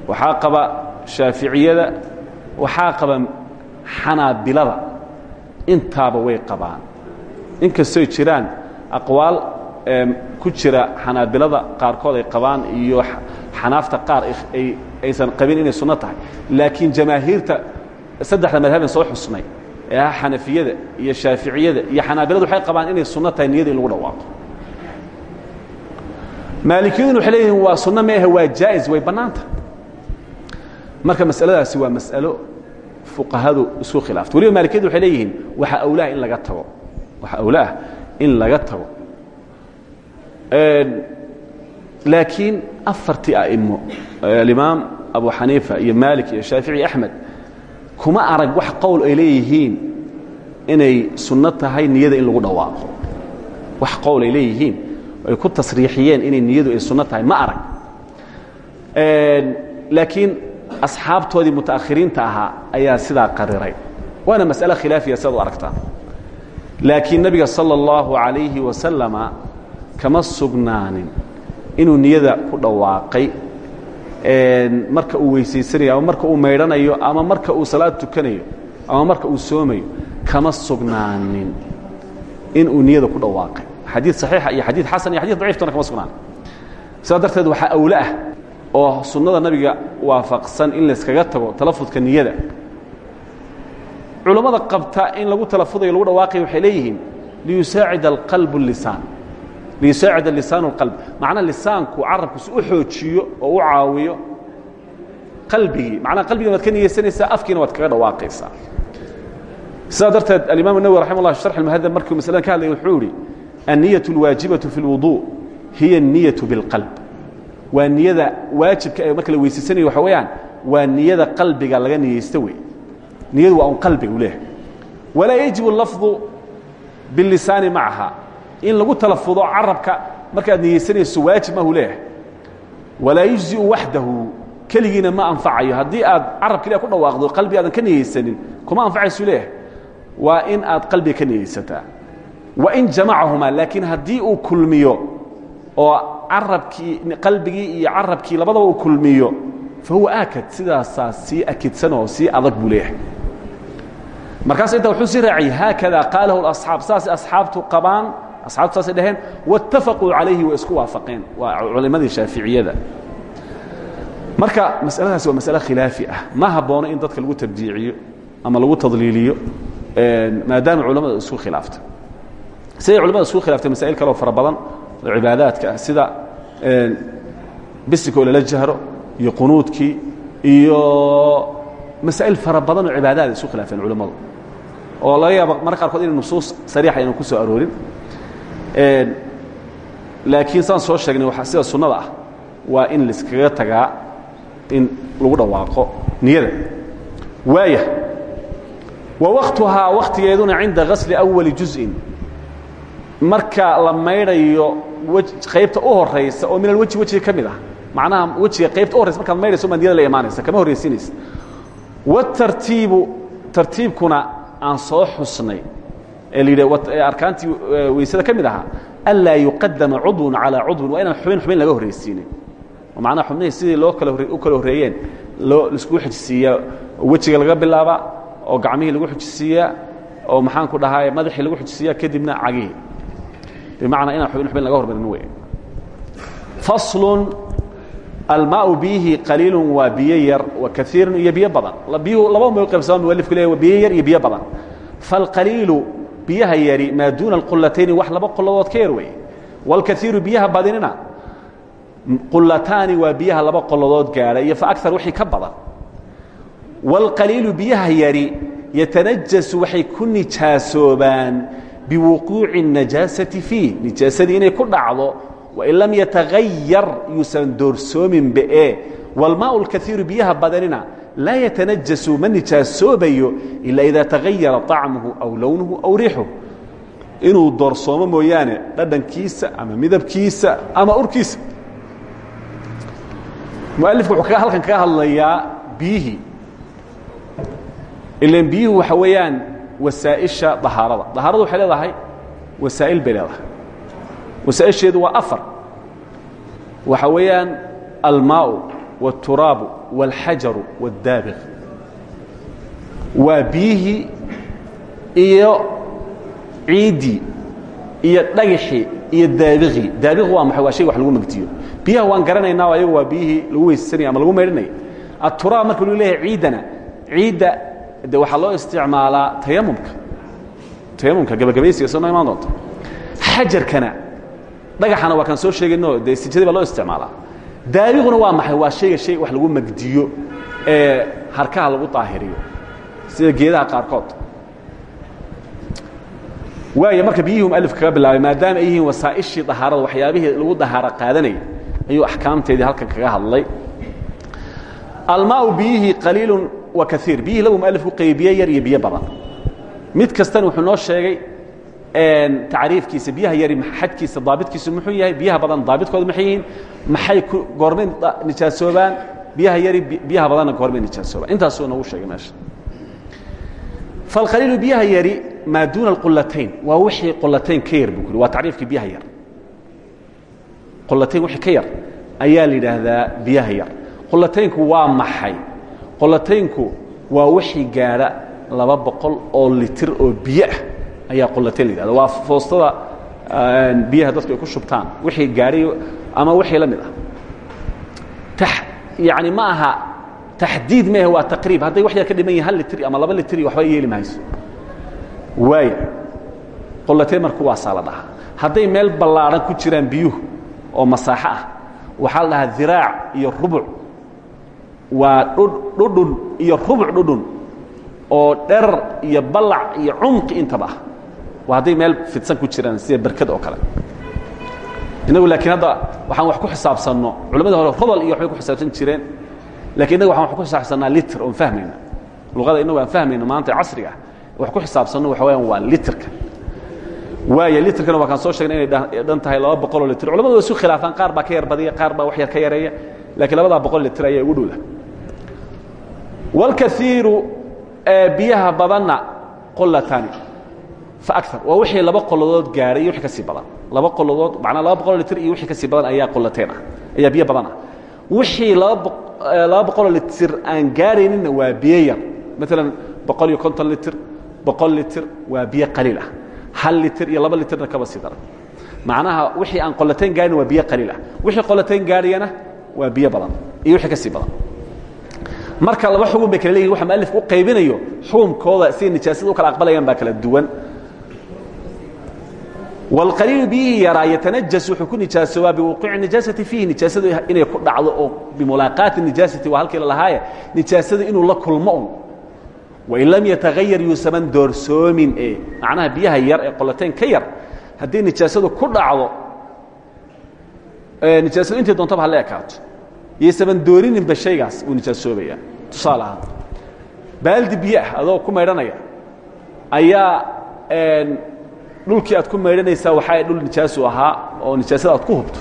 waxaa qaba shaaficiyada waxaa qaba xanaabilada intaaba way qabaan. Inkastoy jiraan aqwaal ku jira xanaabilada qaarkood ay qabaan iyo xanaafta qaar aysan qabin inay sunno tahay. Laakiin jamaahiirta saddexda madhaben soo xusnay ee ah xanafiyada iyo shaaficiyada iyo xanaabiladu waxay qabaan inay sunno tahay niyada in lagu dhawaaqo. Maalikiyaduna waxay leeyihiin waa sunno meahe waa jaa'is way bannaanta marka masaladaasi waa mas'alo fuqahadu isku khilaaftay waliba maalikiyadu waxay leeyihiin waxa awlaah in laga tago. Waxa awlaah in laga tago. Laakiin afartii a'imo alimaam abu xaniifa iyo maalik iyo shaafici iyo axmed kuma arag wax qowl ay leeyihiin inay sunno tahay niyada in lagu dhawaaqo. Wax qowl ay leeyihiin ay ku tasriixiyeen inay niyadu ay sunno tahay ma arag. Laakiin asxaabtoodii mutaakhiriinta ahaa ayaa sidaa qariray. Waana mas'ale khilaafiya sidaad u laakiin nebiga sala اllahu calayhi wasalama kama sugnaanin inuu niyada ku dhawaaqay marka uu weysaysanayo ama marka uu maydhanayo ama marka uu salaad tukanayo ama marka uu soomayo kama sugnaanin inuu niyada ku dhawaaqay. Xadii صaxiixa iyo xadii xasan iyo xadii daciiftona kama sugnaan. Sidaa darteed waxaa ah oo sunnada nabiga waafaqsan in layskaga tago talafudka niyada culammada qabta in lagu talafudayo lagu dhawaaqayo waxay leeyihiin liyusaacid alqalb lisaan liyusaacida lisaan اlqalb macnaa lisaanku carabku si u xoojiyo oo u caawiyo qalbigii macnaha qalbigina waad ka niyeysanaysaa afkiina waad kaga dhawaaqaysaa sidaa darteed alimaam الnawwi raxima اllah sharx اlmuhadab markuu masaladan ka hadlaya wuxuu yihi الniyaة اlwaajibaةu fi اlwuضuء hiya الniyaة biاlqalb waa niyada waajibka ee marka la weysaysanaya waxa weeyaan waa niyada qalbiga laga niyeysto wey niyadu waa un qalbiga u leeyahay. Walaa yajibu lafdu bilisaani macaha in lagu talafudo carabka markaad niyeysanayso waajib mahu leeyahay. Walaa yujziu waxdahu keligiina ma anfacayo. Haddii aad carab keliya ku dhawaaqdo qalbi aadan ka niyeysanin kuma anfacaysu leeyahay. Waa in aad qalbiga ka niyeysataa. Wain jamacahumaa laakiin haddii uu kulmiyo oo carabkii qalbigii iyo carabkii labadaba uu kulmiyo fa huwa aakad sidaasaa sii akidsan oo sii adag buu leeyahay. Markaas inta wuxuu sii raaciyey haakada qaalahu asxaab saasay asxaabtu qabaan asxaabtu saasay dhaheen waاtafaquu calayhi way isku waafaqeen waa culimadii shaaficiyada. Marka masaladaasi waa masale khilaafi ah. Ma haboono in dadka lagu tabdiiciyo ama lagu tadliiliyo maadaama culamada isku khilaafta siday culamada isku khilaaftay masaa'il kaleo fara badan cibaadaadka sida bisikoo lala jahro iyo qunuudkii iyo masaa'il fara badan oo isu khilaafeen culammadu oo laga yaabo marka qaarkood inay nusuus sariixa aynan ku soo aroorin. Laakiin saan soo sheegnay waa sida sunnada ah waa in laiskaga tagaa in lagu dhawaaqo niyada. Waaya wa waktuhaa wakhtigeeduna cinda gasli awali juz'in. Marka la maydhayo qaybta u horaysa oo min alweji wejiga ka mid ah. Macnaha wejiga qaybta u horaysa markaad maydhayso maa niyada la imaanaysa kama horraysiinaysa watartiibu tartiibkuna aan soo xusnay ee la yidhi arkaantii weysada ka mid ahaa anlaa yuqadama cudwun calaa cudwin waa inaan xubin xubin laga horraysiinin oo macnaha xubnihii sidii loo kala u kala horreeyeen loo laiskugu xujisiiyaa wejiga laga bilaaba oo gacmihii lagu xujisiiyaa oo maxaan ku dhahaa madaxii lagu xujisiiyaa kadibna cagihii bimacnaa inaan xubin xubin laga hormarin wey faslun almaau biyihii qaliilun waa biyo wa kaiirun iyo badan biyuhu laba un bay u qaybsamaan mualifku leeyahy waa biyo yar iyo biyo badan falqaliilu biyaha yari maa duuna alqulatayni wax laba quladood ka yar weeye wاlkaiiru biyaha badinina qulataani waa biyaha laba qoladood gaadha iyo faakar wixii ka badan wاlqaliilu biyaha yari yatanajasu waxay ku nijaasoobaan biwuquuci الnajaasati fiih nijaasadii inay ku dhacdo wain lam yatagayar yuusan doorsoomin be wاlmaau اlkaiiru biyaha badanina laa yatanajasu ma nijaasoobayo ilaa idaa tagayara طacmuhu aw lownuhu aw riixuhu inuu doorsoomo mooyaane dhadhankiisa ama midabkiisa ama urkiisa mualifku wuxuu halkan kaga hadlayaa biyihii ilan biyuhu waxa weeyaan wasaaئisha dahaarada dahaaradu waxay leedahay wasaa'il bay leedahay wasaaئisheedu waa afar waxa weeyaan almaau والturaabu والxajaru والdaabiq waa biyihii iyo ciiddii iyo dhagaxii iyo daabiqii daabiq waa maxay waa shay wax lagu megdiyo biyaha waan garanaynaa ayagu waa biyihii lagu weyssanaya ama lagu maydhanaya aturaab marka lu leeyahay ciiddana ciidda de waxaa loo isticmaalaa tayamumka tayamumka gabagabaysiga soo noo imaan doonta xajarkana dhagaxana waa kaan soo sheegayno dee sijadii baa loo isticmaalaa. Daabiquna waa maxay? Waa shayga shay wax lagu megdiyo ee harkaha lagu daahiriyo sida geedaha qaarkood. Waaya marka biyihii mualif kaga bilaabay maadaama ay yihiin wasaa'ishii dahaarada waxyaabihii lagu dahaaro qaadanayay ayuu axkaamteedii halkan kaga hadlay. Almaau biyihii qaliilun wa kaiir biyihii lagu mualifku qaybiye yar iyo badan. Mid kastana wuxuu noo sheegay tacriifkiisa biyaha yari xadkiisa daabitkiisu muxuu yahay biyaha badan daabidkooda maxay yihiin? Maxay goormay biyaha yari biyaha badanna goormay nijaasoobaan intaasuu noogu sheegay meesha. Falqaliilu biyaha yari maa duuna alqulatayn waa wixii qulatayn ka yar buu ku waa tacriifkii biyaha yar. Qulatayn wixii ka ayaa la biyaha yar. Qolataynku waa maxay qolataynku waa wixii gaadha laba boqol oo litir oo biyo ah ayaa qolatayn la yidhahda. Waa foostada biyaha dadku ay ku shubtaan. Wixii gaadhay ama wixii la mid ah. Yani ma aha taxdiid maahe waa taqriib. Hadday wax yar ka dhiman yihiin hal litr ama laba litr waxba yeeli mahayso. Waaya qolatayn marku waasaa la dhahaa hadday meel ballaadhan ku jiraan biyuhu oo masaaxo ah waxaa la dhahaa diraac iyo rubuc waa dhudhun iyo rubuc dhudhun oo dherar iyo ballac iyo cumqi intaba ah. Waa hadday meel fidsan ku jiraan sida berkad oo kale. Inagu laakiin hadda waxaan wax ku xisaabsanno. Culammadii hore rodol iyo waxbay ku xisaabsan jireen. Lakin innaga waxaan wax ku xisaabsannaa litr oon fahmayna. Luqada innagu aan fahmayno maanta casriga ah. Wax ku xisaabsanno waxa weyaan waa litrka waaya litrkana waa kaan soo sheegnay inay dhan tahay laba boqoloo litr. Culamadu way isu khilaafaan qaar baa ka yar badiya qaar baa wax yar ka yareeya. Lakiin labadaa boqol litr ayaa ugu dhowda wاlkaiiru biyaha badanna qolatani faakar waa wixii laba qoladood gaadhay iyo wixii ka sii badan laba qoladood macnaa laba boqoloo litr iyo wixii ka sii badan ayaa qolateen ah ayaa biyo badan ah wixii laba boqoloo litr aan gaadhayninna waa biyo yar maalan boqol iyo konton litr boqol litr waa biyo qaliil ah hal litr iyo laba litrna kaba sii daran macnaha wixii aan qolatayn gaadhin waa biyo qaliil ah wixii qolatayn gaadhayana waa biyo badan iyo wixii ka sii badan marka laba xugun bay kala leeyihiin waxa mualifku u qaybinayo xukunkooda siday nijaasada u kala aqbalayaan baa kala duwan. Wاlqaliilu biyihii yaraa yatanajas wuxuu ku nijaasoobaa biwuquuci nijaasati fiihi. Nijaasadu inay ku dhacdo oo bimulaaqaati nijaasati waa halkii la lahaaye. Nijaasada inuu la kulmo un wain lam yatahayar yuusaman doorsoomin e macnaha biyaha yar ee qolatayn ka yar haddii nijaasadu ku dhacdo nijaasadu intay doontaba hala ekaato yaysaban doorininba shaygaas uu nijaasoobaya tusaale ahaan baaldi biyo ah adoo ku maydhanaya ayaa dhulkii aad ku maydhanaysaa waxaa dhul nijaasu ahaa oo nijaasada aad ku hubto.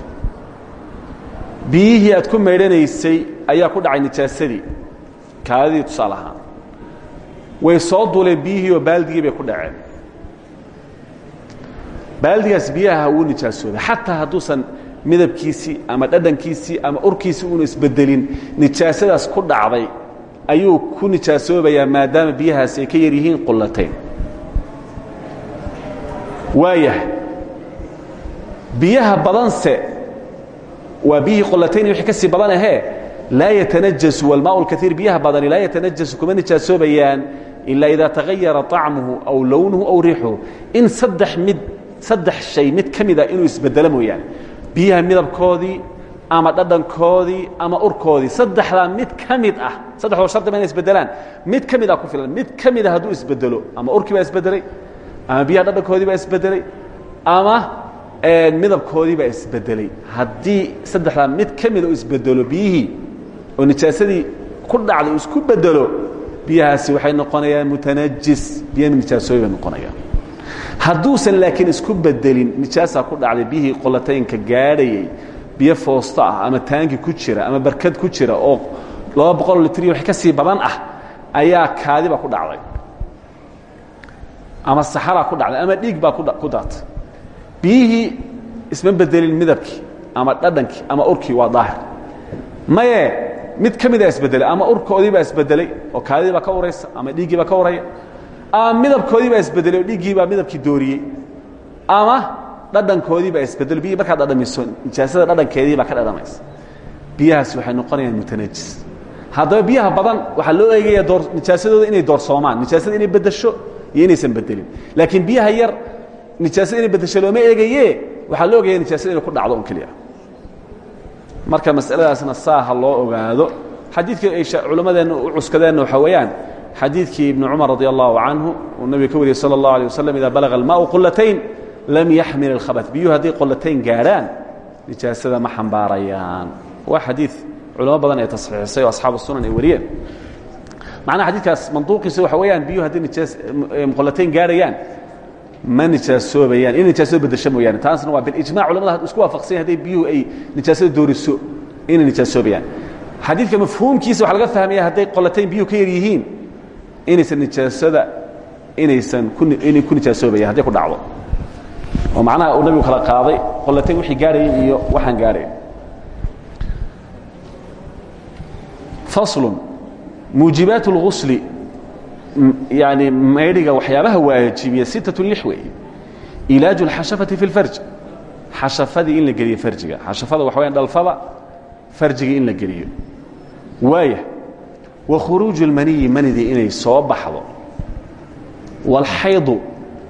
Biyihii aad ku maydhanaysay ayaa ku dhacay nijaasadii. Kaadidii tusaale ahaan way soo duuleen biyihii oo baaldigii bay ku dhaceen. Baaldigaas biyaha wuu nijaasoobay xataa hadduusan midabkiisii ama dhadhankiisii ama urkiisii uuna isbedelin nijaasadaas ku dhacday ayuu ku nijaasoobayaa maadaama biyahaasi ay ka yar yihiin qullatayn waayahay biyaha badanse waa biyihii qullatayn wixii ka sii badan ahee laa yatanajasu walmaa اlkaiir biyaha badani laa yatanajasu kuma nijaasoobaya ilaa idaa tagayara طacmuhu aw lownuhu aw riixuhu. In saddex mid saddex shay mid ka mida inuu isbedelo mooyaane biyaha midabkoodii ama dhadhankoodii ama urkoodii. Saddexdaa mid ka mid ah saddexdoo shardi ba inay isbedelaan mid ka mid ah ku filan mid ka mida hadduu isbedelo ama urkii baa isbedelay ama biyaha dhadhankoodii baa isbedelay ama midabkoodii baa isbedelay haddii saddexdaa mid ka mida uu isbedelo biyihii oo nijaasadii ku dhacday uu isku bedelo biyahaasi waxay noqonayaan mutanajis. Biya nijaasooyi bay noqonayaan. Hadduusan laakiin isku bedelin nijaasaa ku dhacday biyihii qolataynka gaadhayey biyo foosto ah ama taangi ku jira ama barkad ku jira oo laba boqoloo litr iyo wax ka sii badan ah ayaa kaadiba ku dhacday. Ama saxaraa ku dhacday ama dhiig baa ku daatay. Biyihii isma bedelin midabkii ama dhadhankii ama urkii waa daahir. Maye mid ka midaa isbedelay ama urkoodii baa isbedelay oo kaadidii baa ka uraysa ama dhiiggii baa ka uraya ama midabkoodii baa isbedelay oo dhiiggii baa midabkii dooriyey ama dhadhankoodii baa isbedelay biyihii markaad dhadhamiso nijaasada dhadhankeedii baa ka dhadhamaysa biyahaasi waxay noqonayaan mutanajis haddaba biyaha badan waxaa loo eegaya door nijaasadooda inay doorsoomaan nijaasada inay bedesho iyo inaysan bedelin laakiin biyaha yar nijaasada inay bedesho looma eegaye waxaa loo ogaya nijaasada inay ku dhacdo un keliya marka masaladaasna saa ha loo ogaado xadiidkii ay culammadeenna u cuskadeenna waxaa weeyaan xadiidkii ibnu cumar radi allahu canhu uu nabiga ka wariyey sala اllahu alيه waslm ida balaga almaau qulatayn lam yaxmil اlkhabat biyuhu hadday qolatayn gaadhaan nijaasada ma xambaarayaan. Waa xadiid culamo badan ee tasxiixisay oo asxaabu sunan ay wariyeen. Macnaha xadiidkaas manduuqiisa waxa weeyaan biyuhu hadday nijaas qolatayn gaadhayaan ma nijaasoobayaan in nijaasada bedesho mooyaane. Taasna waa bilijmac. Culamada isku waafaqsanya hadday biyuhu ay nijaasada dooriso inay nijaasoobayaan xadiidka mafhuumkiisa waxaa laga fahmaya hadday qolatayn biyuhu ka yar yihiin inaysan nijaasada inaysan inay ku nijaasoobayaan hadday ku dhacdo oo macnaha uu nabigu kala qaaday qolatayn wixii gaadhayay iyo waxaan gaadhayn faslun muujibaat اlgusli yani maydhiga waxyaabaha waajibiya sittatu lix weeye ilaaju اlxashafati fi اlfarj xashafadii in la geliyo farjiga xashafada waxa wayaan dhalfada farjiga in la geliyo waaya wa khuruuju اlmaniyi manidii inay soo baxdo wاlxaydu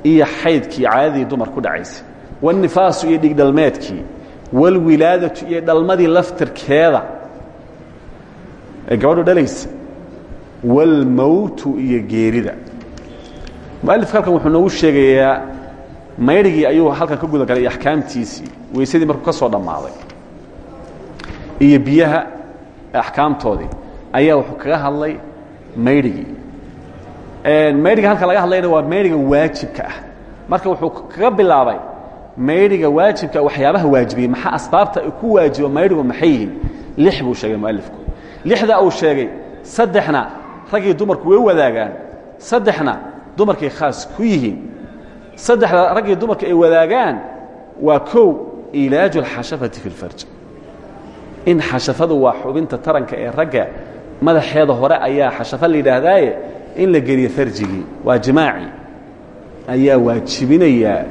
iyo xaydkii caadadii dumar ku dhacaysay wاlnifaasu iyo dhigdhalmeedkii wاlwilaadatu iyo dhalmadii laftirkeeda ee gabadhu dhalaysa wاlmowtu iyo geerida mualifka halkan wuxuu noogu sheegayaa maydhigii ayuu halkan ka guda galay axkaamtiisii weysadii markuu ka soo dhammaaday iyo biyaha axkaamtoodii ayaa wuxuu kaga hadlay maydhigii maydhiga halka laga hadlayna waa maydhiga waajibka ah marka wuxuu kaga bilaabay maydhiga waajibka waxyaabaha waajibiyey maxaa asbaabta ku waajibo maydhigu maxay yihiin? Lix buu sheegay mualifku lixdaa uu sheegay saddexna raggii dumarku way wadaagaan. Saddexna dumarkay khaas ku yihiin. Saddexda raggii dumarka ay wadaagaan waa kow ilaaju alxashafati fi اlfarj in xashafadu waa xubinta taranka ee ragga madaxeeda hore ayaa xashafa la yidhaahdaaye in la geliyo farjigii waa jimaaci ayaa waajibinaya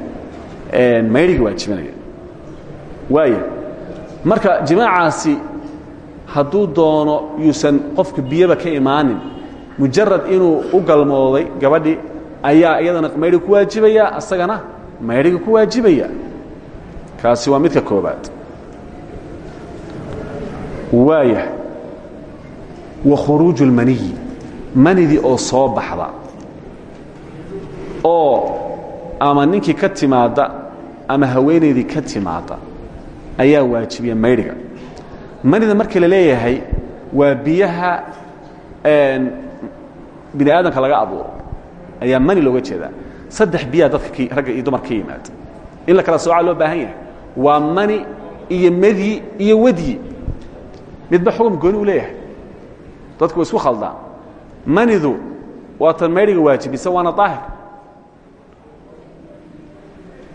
maydhigi waajibinaya. Waaya marka jimaacaasi hadduu doono yuusan qofka biyaba ka imaanin mujarad inuu u galmooday gabadhi ayaa iyadana maydhiga ku waajibaya asagana maydhiga ku waajibaya. Kaasi waa midka koobaad waaya wa khuruuju اlmaniyi manidii oo soo baxda oo ama ninkii ka timaadda ama haweenaydii ka timaadda ayaa waajibiya maydhiga. Manida marka la leeyahay waa biyaha bini aadamka laga abuuro ayaa mani looga jeedaa. Saddex biyaha dadka ragga iyo dumarka ka yimaada. In la kala soocaa loo baahan yahay. Waa mani iyo medyi iyo wedyi midba xugum gooni u leeyahay. Dadku way isku khaldaan manidu waa tan maydhiga waajibisa waana aahir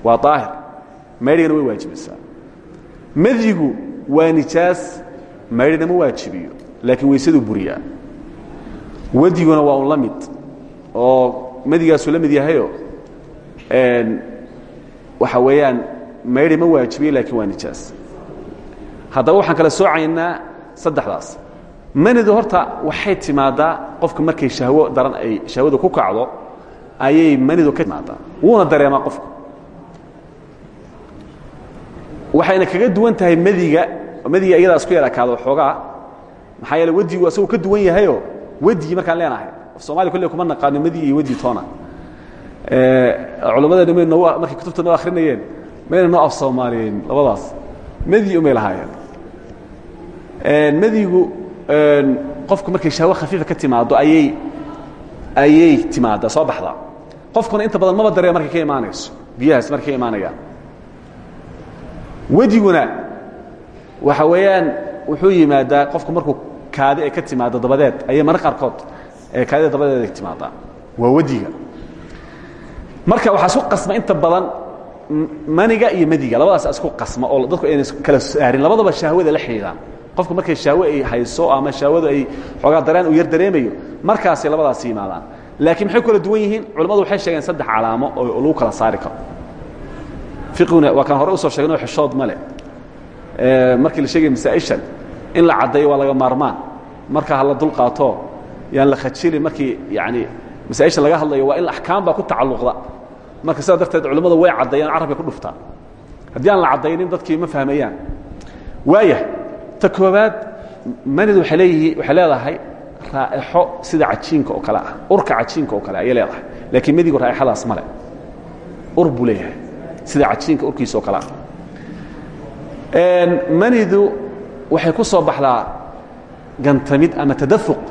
waa aahir maydhigana way waajibisaa medyigu waa nijaas maydhina ma waajibiyo laakiin weysaduu buriyaa wadiguna waa un la mid oo madigaasuu la mid yahayo waxa weeyaan maydhi ma waajibiyo laakiin waa nijaas. Haddaba waxaan kala soocaynaa saddexdaas manidu horta waxay timaadaa qofka markay shahwo daran ay shahwadu ku kacdo ayay manidu ka timaadaa. Wuuna dareemaa qofku. Waxayna kaga duwan tahay madiga madiga iyadaa isku yar akaada waxoogaa maxaa yeele wedigu asagoo ka duwan yahayoo wedyi markaan leenahay. Af soomaliya kolle kuma naqaano madi iyo wedyi toona. Culammadeena may noo markay kutubta noo akrinayeen mayna noo af soomaaliyeyn labadaas. Madi umay lahaayeen. Madigu qofku markay shahwo khafiifa ka timaado ayay ayay timaadaa soo baxdaa. Qofkuna inta badan maba daree markay ka imaanayso biyahaas markay ka imaanayaan. Wediguna waxa weeyaan wuxuu yimaadaa qofku markuu kaadi ay ka timaado dabadeed ayay marr qaarkood kaadida dabadeed ay timaadaa. Waa wediga. Marka waxaa isku qasma inta badan maniga iyo madiga labadaas isku qasma oo dadku ayna kala saarin labadaba shahwada la xidhiidhaan qofku markay shahwe ay hayso ama shahwadu ay xoogaa dareen uu yar dareemayo markaasay labadaas yimaadaan laakiin maxay kala duwan yihiin? Culimmadu waxay sheegeen saddex calaamo oo lagu kala saari karo. Fiqiguna waa kaan hore u soo sheegnay xishood ma leh. Markii la sheegaya masaa'ishan in la caddeeyo waa laga maarmaan. Marka hala dul qaato yaan la khajilin markii yani masaa'isha laga hadlayo waa in axkaam baa ku tacalluqda. Marka sidaa darteed culimmadu way caddeeyaan carabkay ku dhuftaan haddii aan la caddaynin dadkii ma fahmayaan. Waaya ta koobaad manidu waay leeyihi waxay leedahay raa'ixo sida cajiinka oo kale ah. Urka cajiinka oo kale ayay leedahay laakiin medigu raa'ixadaas male ur buu leeyahay sida cajiinka urkiisa oo kale ah. Manidu waxay ku soo baxdaa gantamid ama tadafuq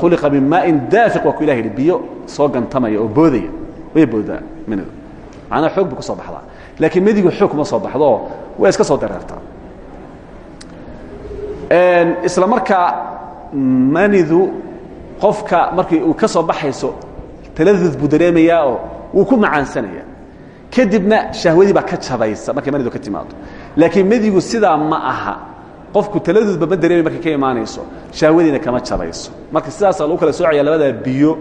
khuliqa min maain daafiq waa ku ilah yidhi biyo soo gantamaya oo boodaya way boodaa manidu macnaha xoog bay ku soo baxdaa laakiin medigu xoog kuma soo baxdooo way iska soo dareertaa isla markaa manidu qofka markii uu ka soo baxayso taladud buu dareemayaa oo wuu ku macaansanaya kadibna shahwadii baa ka jabaysa markay manidu ka timaado. Laakiin medigu sidaa ma aha qofku taladoodba ma dareemay markay ka imaanayso shahwadiina kama jabayso. Marka sidaasaa lagu kala soocaya labadaa biyo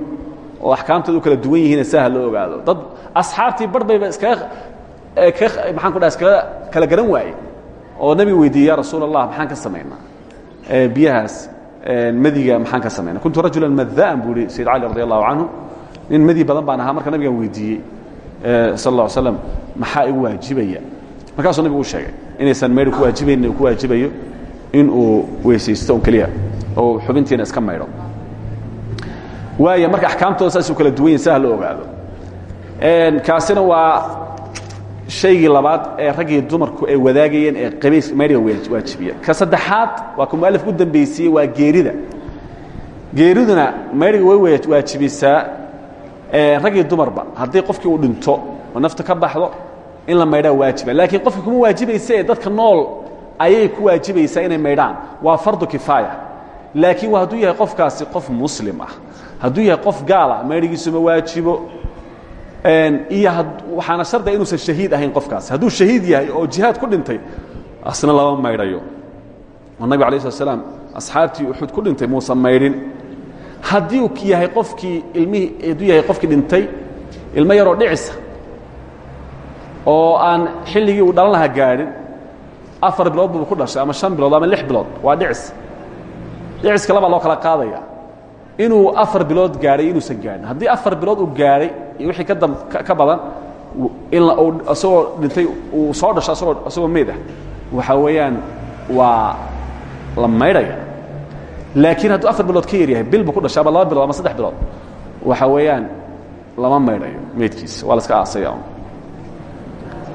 oo axkaamtooda u kala duwan yihiina saha loo ogaado. Dad asxaabtii bar bayba iskaga maxaan ku kala garan waaye? Oo nabiga weydiiyey ya rasuul allah maxaan ka samaynaa biyahaas madiga maxaan ka samaynaa kuntu rajulan madaan buu ihi sayid cali radi allahu canhu nin madi badan baan ahaa marka nabigan weydiiyey sal اla slam maxaa igu waajibaya? Markaasuu nabigu u sheegay inaysan meydhi ku waajibaynin ku waajibayo in uu weysaysto on keliya oo xubintiina iska maydho waaya marka axkaamtooda saasuu kala duwan yahin saha loo ogaado kaasina waa shaygii labaad ee raggii dumarku ay wadaagayeen ee qabays maydhiga waajibiya ka saddexaad waa ku mualif u dambaysiiyey waa geerida. Geeriduna maydhiga way waajibisaa raggii dumarba haddii qofkii uu dhinto oo nafta ka baxdo in la maydhaa waajiba. Laakiin qofki kuma waajibaysa ee dadka nool ayay ku waajibaysaa inay maydhaan. Waa fardu kifaaya. Laakiin hadduu yahay qofkaasi qof muslim ah. Hadduu yahay qof gaala maydhigiisu ma waajibo iyo waxaana shardiga inuusan shahiid ahayn qofkaasi hadduu shahiid yahay oo jihaad ku dhintay asna lama maydhayo. Oo nabig alay slat slam asxaabtii uxud ku dhintay muusan maydhin. Haddii uu yahay qofkii ilmihii hadduu yahay qofkii dhintay ilmo yaroo dhicisa oo aan xilligii uu dhalan lahaa gaadhin afar bilood buu ku dhashay ama shan bilood ama lix bilood waa dhicis. Dhiciska labaa loo kala qaadaya inuu afar bilood gaadhay inuusan gaadhin haddii afar bilood uu gaadhay iyo wixii kadam ka badan isagoo dhintay uu soo dhasho asagoo isagoo meyd ah waxaa weeyaan waa la maydhaya. Laakiin hadduu afar bilood ka yar yahay bil buu ku dhashay ama laba bilood ama saddex bilood waxaa weeyaan lama maydhayo meydkiisa. Waa la iska aasaya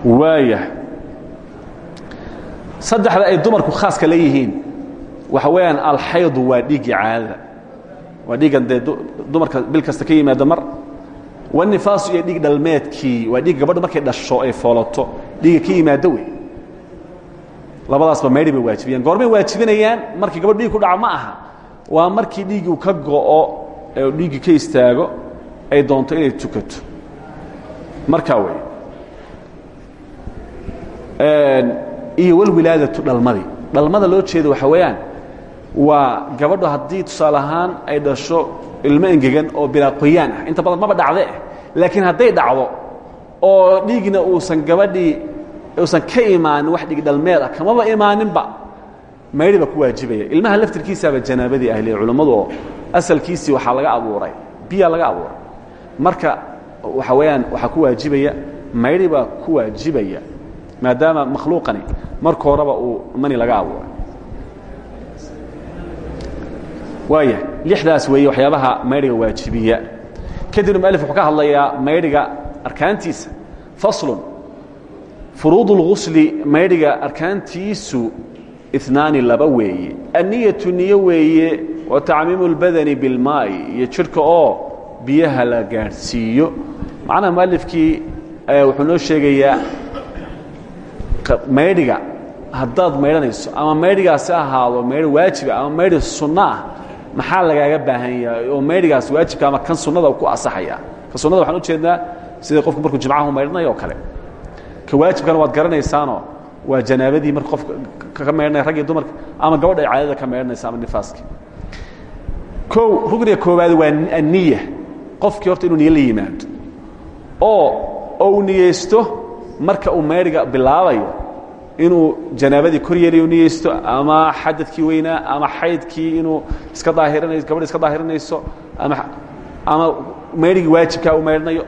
waaya. Saddexda ay dumarku khaaska leeyihiin waxa weeyaan alxaydu waa dhiiggii caadada waa dhiiggan dee dumarka bil kasta ka yimaado mar. Wanifaasu iyo dhiig dhalmeedkii waa dhiig gabadhu markay dhasho ay foolato dhiigga ka yimaado wey. Labadaasba maydhi bay waajibiyaan. Goormay waajibinayaan markii gabadh dhiig ku dhaco ma aha. Waa markii dhiiggii ka go'o ee dhiiggii ka istaago ay doonto inay tukato. Markaa wey. Iyo walwilaadatu dhalmadii dhalmada loo jeeda waxa weeyaan waa gabadhu haddii tusaale ahaan ay dhasho ilmo engegan oo bilaa qoyaan ah. Inta badan maba dhacde laakiin hadday dhacdo oo dhiigna uusan gabadhii uusan ka imaanin wax dhig dhalmeed ah kamaba imaaninba maydhi baa ku waajibaya. Ilmaha laftirkiisaaba janaabadii ahliya culummadu oo asalkiisii waxaa laga abuuray biyaa laga abuuray. Marka waxa weeyaan waxaa ku waajibaya maydhi baa ku waajibaya maadaama makhluuqani marka horeba uu mani laga abuuray waaya lixdaas weeye waxyaabaha maydhiga waajibiya. Kadibna mualif wuxuu ka hadlayaa maydhiga arkaantiisa. Faslun furuud اlgusli maydhiga arkaantiisu inaani laba weeye. Anniyatu niyo weeye wa tacmiimu اlbadani bilmaa'i iyo jidhka oo biyaha la gaadhsiiyo. Macnaha mualifkii wuxuu noo sheegayaa maydhiga haddaad maydhanayso ama maydhigaasi ahaado maydhi waajiba ama maydhi sunno ah maxaa lagaaga baahan yahay? Oo maydhigaas waajibka ama kan sunnada ku asaxaya ka sunnada waxaan ujeednaa sida qofku markuu jimcahu maydhanayo o kale. Ka waajibkana waad garanaysaanoo waa janaabadii marka qofka ka maydhanaya raggii dumarka ama gabadha ay caadada ka maydhanaysa ama nifaaskii kow rugniga koowaad waa anniya qofkii horta inuu niyo la yimaado. Oo ou niyeysto marka uu maydhiga bilaabayo inuu janaabadii kor yeelayo niyeysto ama xadadkii weynaa ama xaydkii inuu iska daahirinayo gabadha iska daahirinayso ama ama maydhigii waajibkaa uu maydhanayo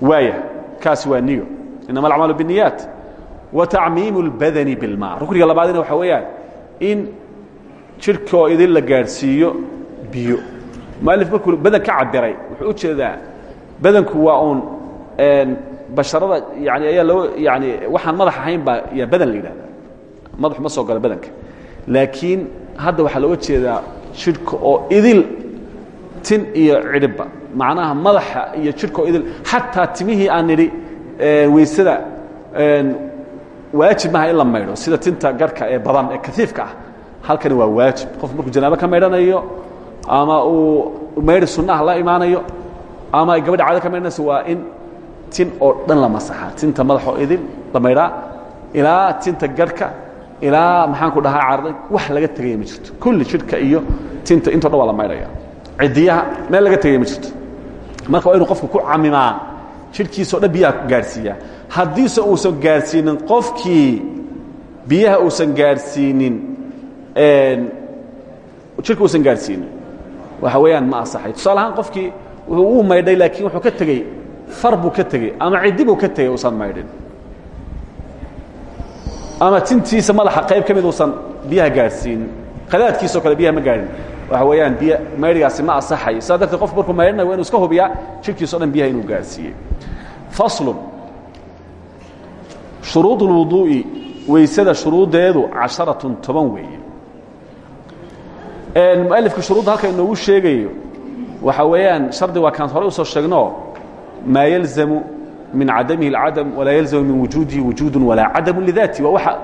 waaya kaasi waa niyo inama alacmaalu biالniyaat wa tacmiimu اlbadani biاlma rukniga labaadina waxa weeyaan in jidhka oo idin la gaadhsiiyo biyo mualif markuu badan ka cabiray wuxuu u jeedaa badanku waa uun basharada yani ayaa loo yani waxaan madax ahayn baa yaa badan la yidhahdaa. Madaxu ma soo galo badanka. Laakiin hadda waxaa looga jeedaa jidhka oo idil tin iyo cidhibba. Macnaha madaxa iyo jidhka oo idil. Xataa timihii aan nidhi weysada waajib maha in la maydho sida tinta garhka ee badan ee kaiifka ah. Halkani waa waajib. Qofku markuu janaabo ka maydhanayo ama uu maydhi sunnaha la imaanayo ama gabadha caado ka maydhanayso waa in tin oo dhan la masaxa tinta madaxoo idin la maydhaa ilaa tinta garhka ilaa maxaanku dhahaa carday wax laga tegaya ma jirto. Kulli jidhka iyo tinta intoo dhan waa la maydhaya cidiyaha meel laga tegaya ma jirto. Marka waa inu qofku ku camimaa jidhkiisao dhan biyaha gaadhsiiyaa haddiise uusan gaadhsiinin qofkii biyaha uusan gaadhsiinin jidhka uusan gaadhsiinin waxa weeyaan ma asaxay. Tusaale ahaan qofkii wuxuu uu maydhay laakiin wuxuu ka tegey far buu ka tegey ama ciddi buu ka tegey uusan maydhin. Ama tintiisa madaxa qayb ka mid uusan biyaha gaadhsiinin qadaadkiisao kale biyaha ma gaadhin. Waxa weeyaan biy maydhigaasi ma asaxayo sidaa darteed qofku markuu maydhanayo waa inu iska hubiyaa jidhkiisao dhan biyaha inuu gaadhsiiyey. Faslun. Shuruud اlwuduu'i weysada shuruuddeedu casharatun toban weeye. Mualifka shuruudda halka inoogu sheegayo waxa weeyaan shardi waa kaan horey u soo sheegno maa yalzamu min cadamihi اlcadam walaa yalzamu min wujuudihi wujuudu walaa cadamu lidaati waa waxa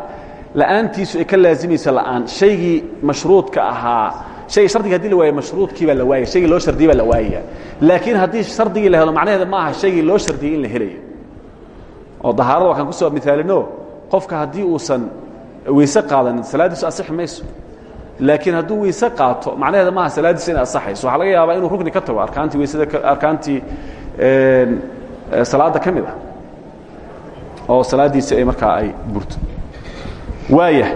la'aantiisu ay ka laazimaysa la'aan shaygii mashruudka ahaa hayga shardiga haddii la waayo mashruudkii baa la waaya shaygii loo shardiyey baa la waayaya laakiin haddii shardigii la helo macnaheeda ma aha shaygii loo shardiyey in la helayo oo dahaarada waa kaan ku soo mithaalino qofka haddii uusan weyse qaadanin salaaddiisu asixi mayso laakiin hadduu weyse qaato macnaheeda maaha salaaddiisa inay asaxayso waxaa laga yaabaa inuu rukni ka tago arkaantii weysada arkaantii salaadda ka mid ah oo salaaddiisi ay markaa ay burto. Waaya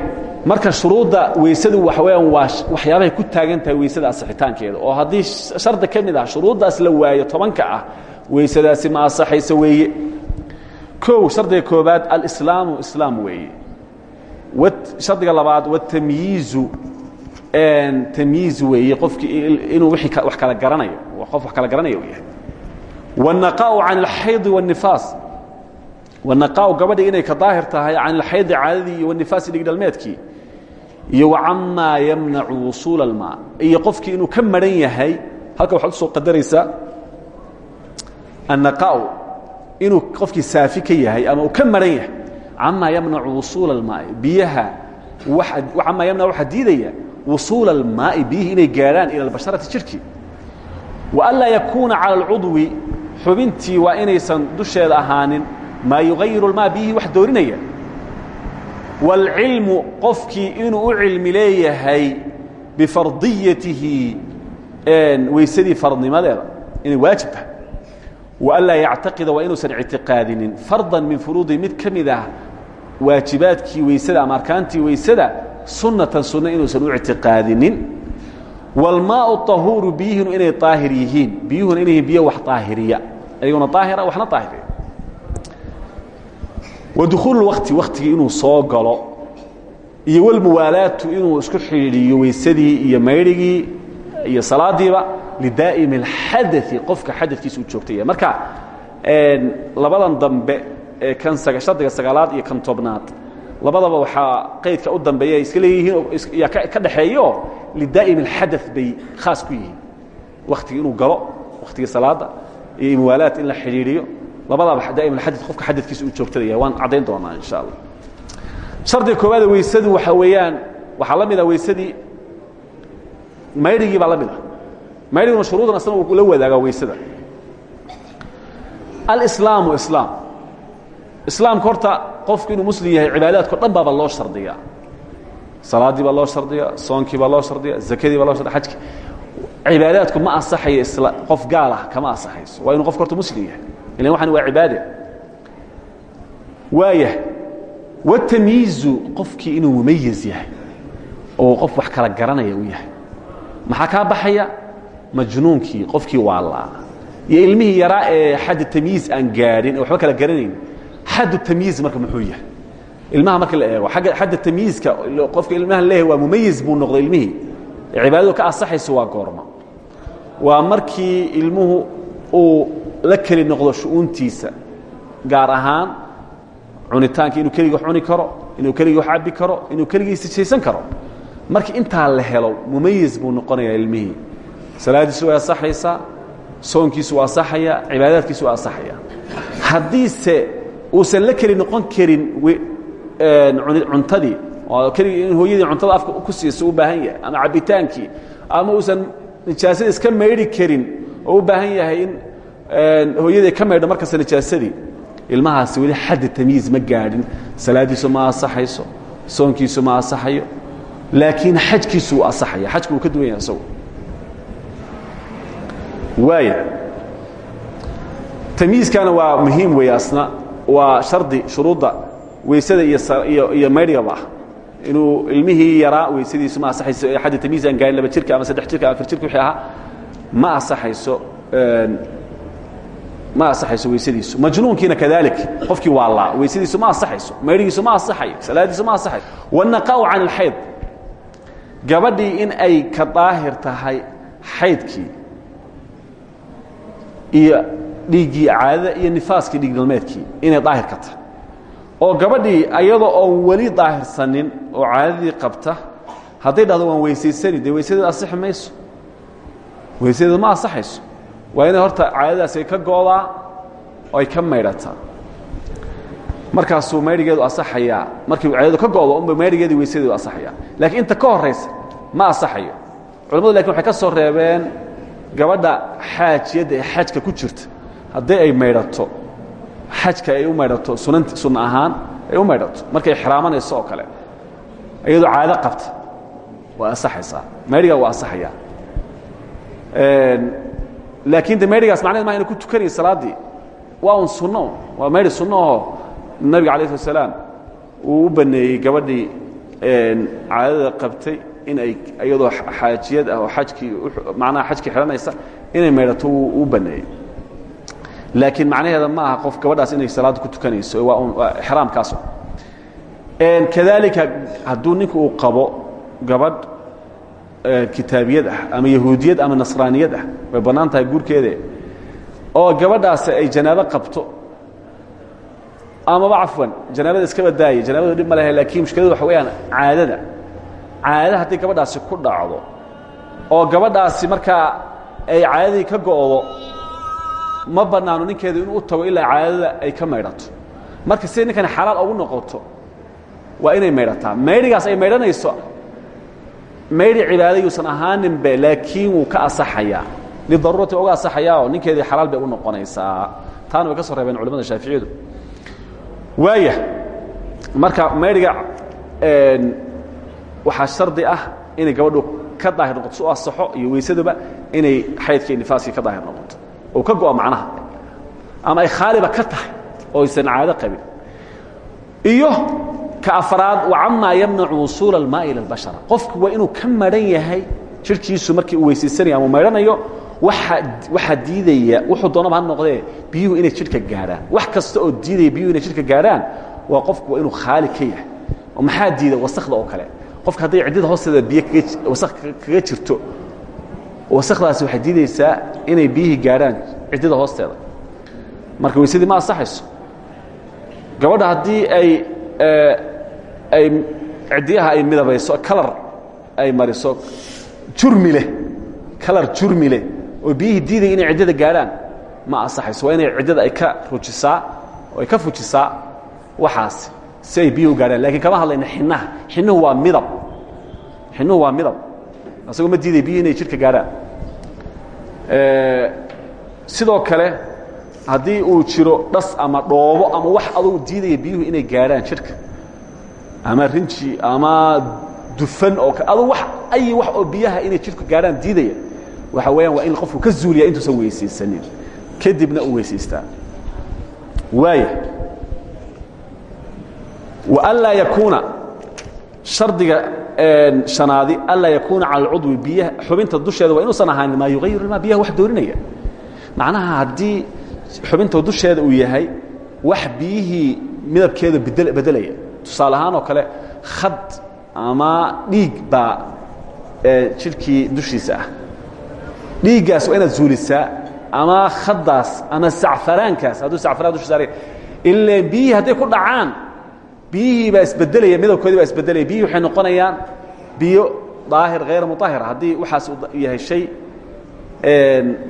marka shuruudda weysadu waxa weeyaan waa waxyaabahay ku taagan tahay weysada asixitaankeeda. Oo haddii shardi ka mid ah shuruuddaas la waayo tobanka ah weysadaasi ma asaxayso weeye. Kow shardiga koobaad alislaamu islaam weeye. Shardiga labaad watamyiizu tamyiiz weeye. Qofkii inuu wax kala garanayo qof wax kala garanaya u yahay wannaqaa'u can alxaydi wannifaas wannaqaa'u gabadhii inay ka daahir tahay can alxaydi caadadii iyo wannifaasi dhigdhalmeedkii iyo wa camaa yamnacu wusuula almaa iyo qofkii inuu ka maran yahay halka waxaad u soo qadaraysaa annaqaa'u inuu qofkii saafi ka yahay ama uu ka maran yahay camaa yamnacu wusuula almaa'i biyaha camaa yamnacu waxaa diidaya wusuula almaa'i biyihii inay gaadhaan ila xubintii waa inaysan dusheeda ahaanin maa yugayiru lmaa biyihii wax doorinaya. Waalcilmu qofkii inuu u cilmi leeyahay bifardiyatihi weysadii fardnimadeeda inay waajib tahay. Wa anlaa yactaqida waa inuusan ictiqaadinin fardan min furuudi mid ka mid ah waajibaadkii weysada ama arkaantii weysada sunatan sunno inuusan u ictiqaadinin. Wاlmaau طahuuru inay aahir yihiin inay yihiin biyo wax iyaguna aahira wana aahire wadukuul waqti waktigii inuu soo galo iyo walmuwaalaatu inuu isku xidhiidhiyo weysadii iyo maydrhigii iyo salaadiiba lidaa'imi اxadai qofka xadadkiisa uu joogtay. Marka labadan dambe ee kan shardiga sagaalaad iyo kan tobnaad labadaba waxaa qaydka u dambeeya iska leeyihiin yaa ka dhaxeeyo lidaa'imi اxada bay khaas ku yihiin. Waktigii inuu galo wakhtigii salaada iyo imwaalaad in la xidhiidhiyo. Labadaba daa'im اxada qofka xadadkiisa uu joogtadaya waan caddayn doonaa in sha allah shardiga koowaada weysadu waxaa weeyaan waxaa la mid a weysadii maydhigii baa la mid ah. Maydhiguna shuruudan asna uu la wadaagaa weysada. Alislaamu islaam. Islaamka horta qofku inuu muslim yahay cibaadaadko dhan baaba loo shardiyaa. Salaaddii baa loo shardiyaa soonkii baa loo shardiya zakadii baa loo shardiya ajki cibaadaadku ma asaxayo qof gaal ah kama asaxayso waa inuu qofka horta muslim yahay. Ilan waxan waa cibaade. Waayah watamyiizu qofkii inuu mumayiz yahay oo qof wax kala garanaya uu yahay. Maxaa kaa baxaya? Majnuunkii qofkii waalaa iyo ilmihii yaraa ee xadda tamyiiz aan gaadhin ee waxba kala garanayn. Xaddu tamyiiz marka muxuu yahay. Ilmaha marka la eego agga xadda tamyiizka qofka ilmaha leeyahay waa mumayiz buu noqday ilmihii. Cibaadadu ka asaxayso waa goorma waa markii ilmuhu uu la keli noqdo shu'uuntiisa gaar ahaan cunitaanka inuu keligii wax cuni karo inuu keligii wax cabbi karo inuu keligii sijaysan karo. Markii intaa la helo mumayiz buu noqonayaa ilmihii. Salaaddiisu way asaxaysaa soonkiisu waa asaxaya cibaadaadkiisu waa asaxaya haddiise uusan la keli noqon karin cuntadii oo keligii in hooyadii cuntada afka ku siiso u baahan yahay ama cabbitaankii ama uusan nijaasada iska maydhi karin oo u baahan yahay in hooyadii ka maydho markasta nijaasadii ilmahaasi weli xadda tamyiiz ma gaadhin. Salaaddiisu ma asaxayso soonkiisu ma asaxayo laakiin xajkiisu wuu asaxaya xajku wuu ka duwan yahay isagu waaya tamyiiskana waa muhiim weeye asna waa shardi shuruudda weysada iyo iyo maydhigaba. ah inuu ilmihii yaraa weysadiisu ma asaxayso ee xaddi tamyiis aan gaarin laba jirka ama saddex jirka afar jirka wixii ahaa ma asaxayso ma asaxayso weysadiisu majnuunkiina kadalik qofkii waa laa weysadiisu ma asaxayso maydhigiisu ma asaxayo salaadiisu ma asaxayo wannaqaa'u can alxayd gabadhii in ay ka daahir tahay xaydkii iyo dhiiggii caadada iyo nifaaskii dhiig galmeedkii inay daahir ka tahay oo gabadhii ayadoo oon weli daahirsanin oo caadadii qabta hadday dhahdo waan weysaysani dee weysadeeda asixi mayso. Weysadeedu ma asaxayso waa inay horta caadadaas ay ka go'daa oo ay ka maydhataa markaasuu maydhigeedu asaxayaa markii caadadu ka go'do unba maydhigeedii weysadeedu asaxayaa laakiin inta ka horraysa ma asaxayo culamadu laakiin waxay ka soo reebeen gabadha xaajiyadda ee xajka ku jirta. Haddii ay maydhato xajka ay u maydhato sunant sunna ahaan ay u maydhato. Markay xiraamanayso oo kale iyadoo caado qabta waa asaxaysaa maydhigaa waa asaxayaa laakiin de maydhigaas macneed maa ina ku tukanayo salaaddii waa un sunno waa maydhi sunno oo nabiga alayh slat slaam uu u baneeyey gabadhii caadada qabtay in ay iyadoo xaajiyad ah oo ajkii macnaha xajkii xidhanaysa inay maydhato u baneeyey laakiin macnaheeda ma aha qof gabadhaas inay salaadda ku tukanayso waa ixraamkaaso kadalika hadduu ninku uu qabo gabadh kitaabiyad ah ama yahuudiyad ama nasraaniyad ah way bannaan tahay guurkeede oo gabadhaasi ay janaabo qabto amaba cafwan janaabada iska badaayay janaabadu dhib ma lehe laakiin mushkiladu waxa weyaan caadada caadada haddii gabadhaasi ku dhacdo oo gabadhaasi markaa ay caadadii ka go'do ma bannaano ninkeedu inuu tago ilaa caadada ay ka maydhato. Marka siday ninkani xalaal ugu noqoto waa inay maydhataa. Maydhigaas ay maydhanayso maydhi cibaada yuusan ahaaninbe laakiin wuu ka asaxayaa. Lidaruurati uga asaxayaa oo ninkeedii xalaal bay u noqonaysaa. Taana way ka soo reebeen culamada shaaficiyadu. Waaya marka maydhiga waxaa shardi ah inay gabadhu ka daahir noqoto su asaxo iyo weysaduba inay xaydka iyo nifaaskii ka daahir noqoto oo ka go'a macnaha. Ama ay khaaliba ka tahay oo aysan caado qabin. Iyo ka afraad wacamaa yamnacu wusuula almaai ila albashara. Qofku waa inuu ka maran yahay jirhkiisu markii uu weysaysanaya ama maydhanayo waxaa diidaya wuxuu doonaba ha noqdee biyuhu inay jidhka gaadhaan. Wax kasta oo diidaya biyuhu inay jidhka gaadhaan waa qofku waa inuu khaali ka yahay. Oo maxaa diida wasakda oo kale. Qofka hadday ciddida hoosteeda biyo wasak kaga jirto wasakdaasi waxay diidaysaa inay biyihii gaadhaan ciddida hoosteeda. Marka weysadii ma asaxayso gabadha haddii ay ay ciddiyaha ay midabayso kalar ay mariso jurmi leh kalar jurmi leh oo biyihii diidaya inay ciddada gaadhaan ma asaxayso waa inay ciddada ay ka rujisaa oo ay ka fujisaa waxaasi si ay biyuhu gaadhaan. Lakiin kama hadlayna xinaha xinuhu waa midab. Xinuhu waa midab asagoo ma diidaya biyuhu inay jidhka gaadhaan sidoo kale haddii uu jiro dhas ama dhoobo ama wax adugu diidaya biyuhu inay gaadhaan jidhka ama rinji ama dufan oo adu wa ay wax oo biyaha inay jidhku gaadhaan diidaya waxa weeyaan waa in qofku ka zuuliya intuusan weysaysanin. Kadibna uu weysaystaa. Waaya waanlaa yakuuna shardiga shanaadi anlaa yakuuna cala alcudwi biyaha. Xubinta dusheeda waa inuusan ahaanin maa yugayiru ilmaa biyaha wax doorinaya. Macnaha haddii xubinta dusheeda uu yahay wax biyihii midabkeeda bedel bedelaya. Tusaale ahaan oo kale khad ama dhiig baa jidhkii dushiisa ah. Dhiiggaas waa inaad zuulisaa ama khaddaas ama sacfaraankaas. Hadduu sacfaraan dushiisa saaraya ilaa biyihii hadday ku dhacaan biyihii baa isbedelaya midabkoodii baa isbedelaya. Biyihii waxay noqonayaan biyo daahir hayr muطahira haddii waxaas uu yahay shay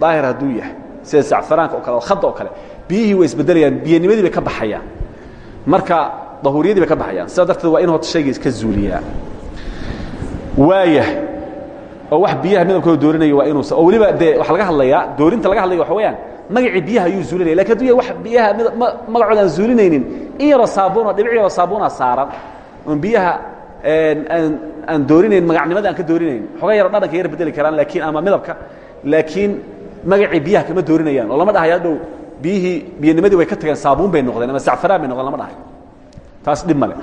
daahir hadduu yahay sida sacfaraanka oo kale khadda oo kale biyihii way isbedelayaan biyanimadii bay ka baxayaan. Marka dahuuriyadii bay ka baxayaan. Sidaa darteed waa in horta shayga iska zuuliyaa. Waaya oo wax biyaha midabkooda doorinaya waa inuusa oo weliba dee waxaa laga hadlayaa doorinta laga hadlaya waxa weeyaan magacii biyaha ayuu zuulinaya laakiin hadduu yahay wax biyaha magacooda aan zuulinaynin in yaroo saabuun oo dhibic yaroo saabuuna saaran. Oon biyaha aan doorinayn magacnimada aan ka doorinayn. Xoogaa yaro dhadhanka yar bedeli karaan laakiin ama midabka. Laakiin magacii biyaha kama doorinayaan. Oo lama dhahayo adhow biyihii biyanimadii way ka tageen saabuun bay noqdeen ama sacfaraan bay noqdeen lama dhahayo taas dhib male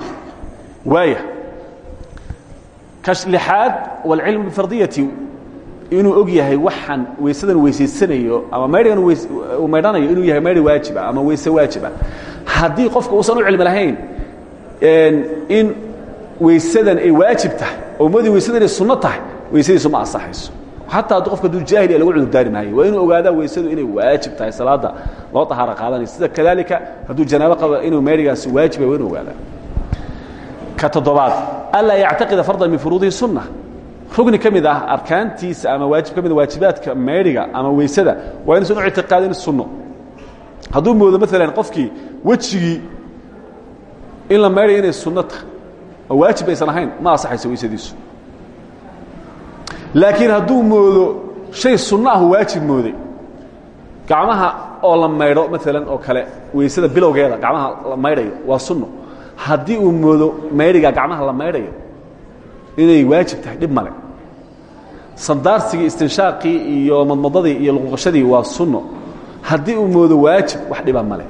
waaya. Ka lixaad wاlcilmu bifardiyati inuu og yahay waxaan weysadan weysaysanayo ama maydhigan uu maydhanayo inuu yahay maydhi waajiba ama weyse waajiba. Haddii qofka uusan u cilmi lahayn in weysadan ay waajib tahay oo ummadii weysadan inay sunno tahay weysadiisu ma ansaxayso. Xataa hadduu qofka haduu jaahiliya lagu cudurdaari maayo waa inuu ogaadaa weysadu inay waajib tahay salaada loo tahaaro qaadanayo. Sida kadalika hadduu janaabo qabo inuu maydhigaasi waajibay waa inu ogaadaa. Ka toddobaad anlaa yactaqida fardan min furuudihi sunna rugni ka mid ah arkaantiisa ama waajib ka mid a waajibaadka maydhiga ama weysada waa inuusan u ictiqaadin sunno. Hadduu moodo maalan qofkii wejigii in la maydhayo inay sunno tahay oo waajib aysan ahayn ma ansaxayso weysadiisu laakiin hadduu moodo shay sunno ah waajib mooday gacmaha oo la maydho maalan oo kale weysada bilowgeeda gacmaha la maydhayo waa sunno. Haddii uu moodo maydhiga gacmaha la maydhayo inay waajib tahay dhib male sandaarsigii istinshaaqii iyo madmadadii iyo luquqashadii waa sunno. Haddii uu moodo waajib wax dhiba male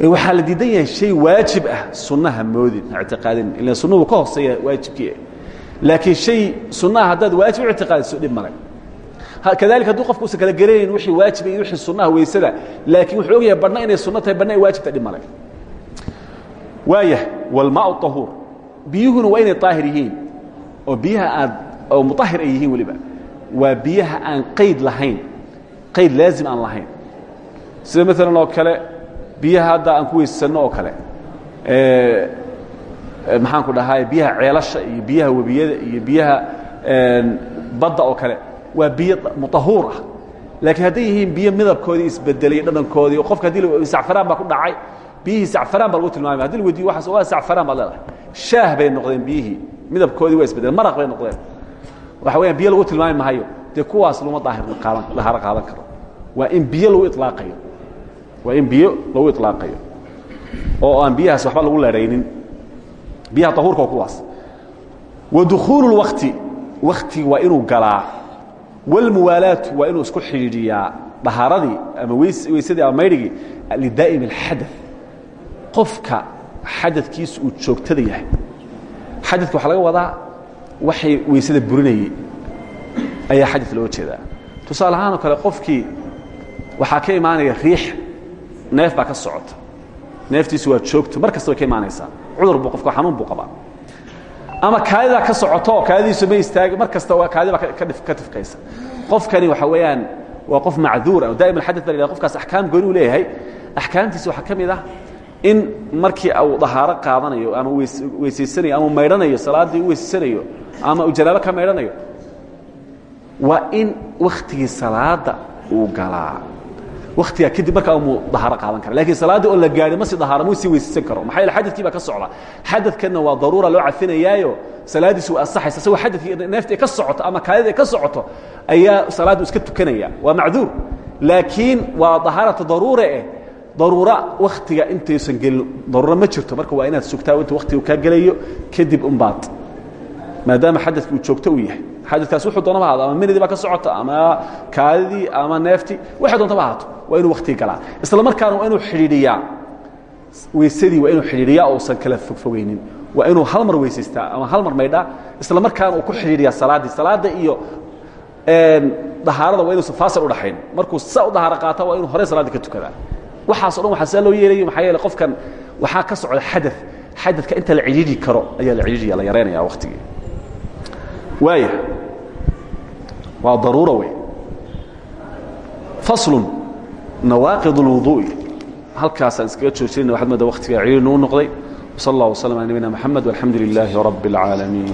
waxaa la diidan yahay shay waajib ah sunnaha moodin ictiqaadin. Ila sunnuhu ka hooseeya waajibkii laakiin shay sunnaha haddaad waajib u ictiqaadiso dhib male kadalika hadduu qofku usan kala garanayn wixii waajiba iyo wixii sunnaha weysada laakiin wuxuu og yahay badhna inay sunno tahay badhna ay waajib tahay dhib male waayah walmaau طahuur biyuhuna waa inay daahir yihiin. Oo biyaha aad oo muطahir ay yihiin weliba. Waa biyaha aan qayd lahayn. Qayd laazim aan lahayn. Sida maalan oo kale biyaha hadda aan ku weyssanno oo kale maxaan ku dhahay biyaha ceelasha iyo biyaha webiyada iyo biyaha badda oo kale waa biyo muطahuur ah. Laakiin hadday yihiin biyo midabkoodii isbedelay dhadhankoodii oo qofka haddii sacfaraan baa ku dhacay biyihii sacfaraan baa lagu tilmaamay haddi la weydiyo waxaas waa sacfaraan baad leedahay shaah bay noqdeen biyihii midabkoodii waa isbedeleen maraq bay noqdeen waxa weyaan biyo lagu tilmaami mahayo dee kuwaas laguma daahir qaadan dahaaro qaadan karo waa in biyo lagu ilaaqayo waa in biyo lagu ilaaqayo oo aan biyahaas waxba lagu leeraynin biyaha tahuurka waa kuwaas wa dukhuulu اlwakti wakti waa inuu galaa wاlmuwaalaatu waa inuu isku xidhiidhiyaa dhahaaradii ama weysadii ama maydhigii lidaa'im اlxadaث qofka xadadkiisu uu joogtada yahay xadadka waxaa laga wadaa waxay weysada burinayey ayaa xadad loo jeedaa. Tusaale ahaan oo kale qofkii waxaa ka imaanaya riix neef baa ka socota. Neeftiisu waa joogto mar kasta way ka imaanaysaa cudur buu qofka xanuun buu qabaa. Ama kaadidaa ka socoto kaadidiisu ma istaagi mar kasta kaadi baa ka tifkaysa qofkani waxa weeyaan waa qof macduur ah. Daa'im alxadad ba la yhahda qofkaas axkaam gooni u leeyahay. Axkaamtiisa waxaa ka mid ah in markii uu dahaaro qaadanayo ama weysaysanayo ama maydhanayo salaaddii u weysaysanayo ama uu janaabo ka maydhanayo waa in wakhtigii salaada uu galaa. Waktigaa kadib markaa mu dahaaro qaadan kara lakiin salaaddii oo la gaadhi ma si dahaaro ma sii weysaysan karo. Maxaa yaele xadadkii baa ka socda. Xadadkanna waa daruura loo cafinayaayo. Salaaddiisu waa asaxaysa isagoo xadadkii neefta ay ka socoto ama kaadida ay ka socoto ayaa salaaddu iska tukanaya. Waa macduur. Laakiin waa dahaarata daruure eh daruura waktiga intaysan gelin. Daruuro ma jirto marka waa inaad sugtaa inta waktiga kaa gelayo kadib umbaad maadaama xadadki uu joogto uu yahay. Xadadkaas wuxuu doonaba haado ama minidii baa ka socota ama kaadidii ama neeftii. Waxay doontaba haato waa inuu waktiga galaa. Isla markaana waa inuu xidhiidhiyaa. Weysadii waa inuu xidhiidhiyaa ousan kala fogfogaynin. Waa inuu hal mar weysaystaa ama hal mar maydhaa. Isla markaana uu ku xidhiidhiyaa salaaddii salaadda iyo dahaarada waa inuusan faasal udhaxayn markuu sa u dahaaro qaata waa inuu horey salaaddii ka tukadaa waxaaso dhan waxaa saa loo yeelayo maxaa yeele qofkan waxaa ka socda xada xadadka inta la cidhiidhi karo ayaa la cidhiidhiya la yaraynaya waktigii waaya waa daruura wey faslun nawaaqid اlwuduu'i halkaasaan iskaga joojinayna waxaad moodaa waktiga cidhiidhi nuu noqday wsal اllah wslam ala nabiyina mxamed walxamdu lilaahi rabi اlcaalamiin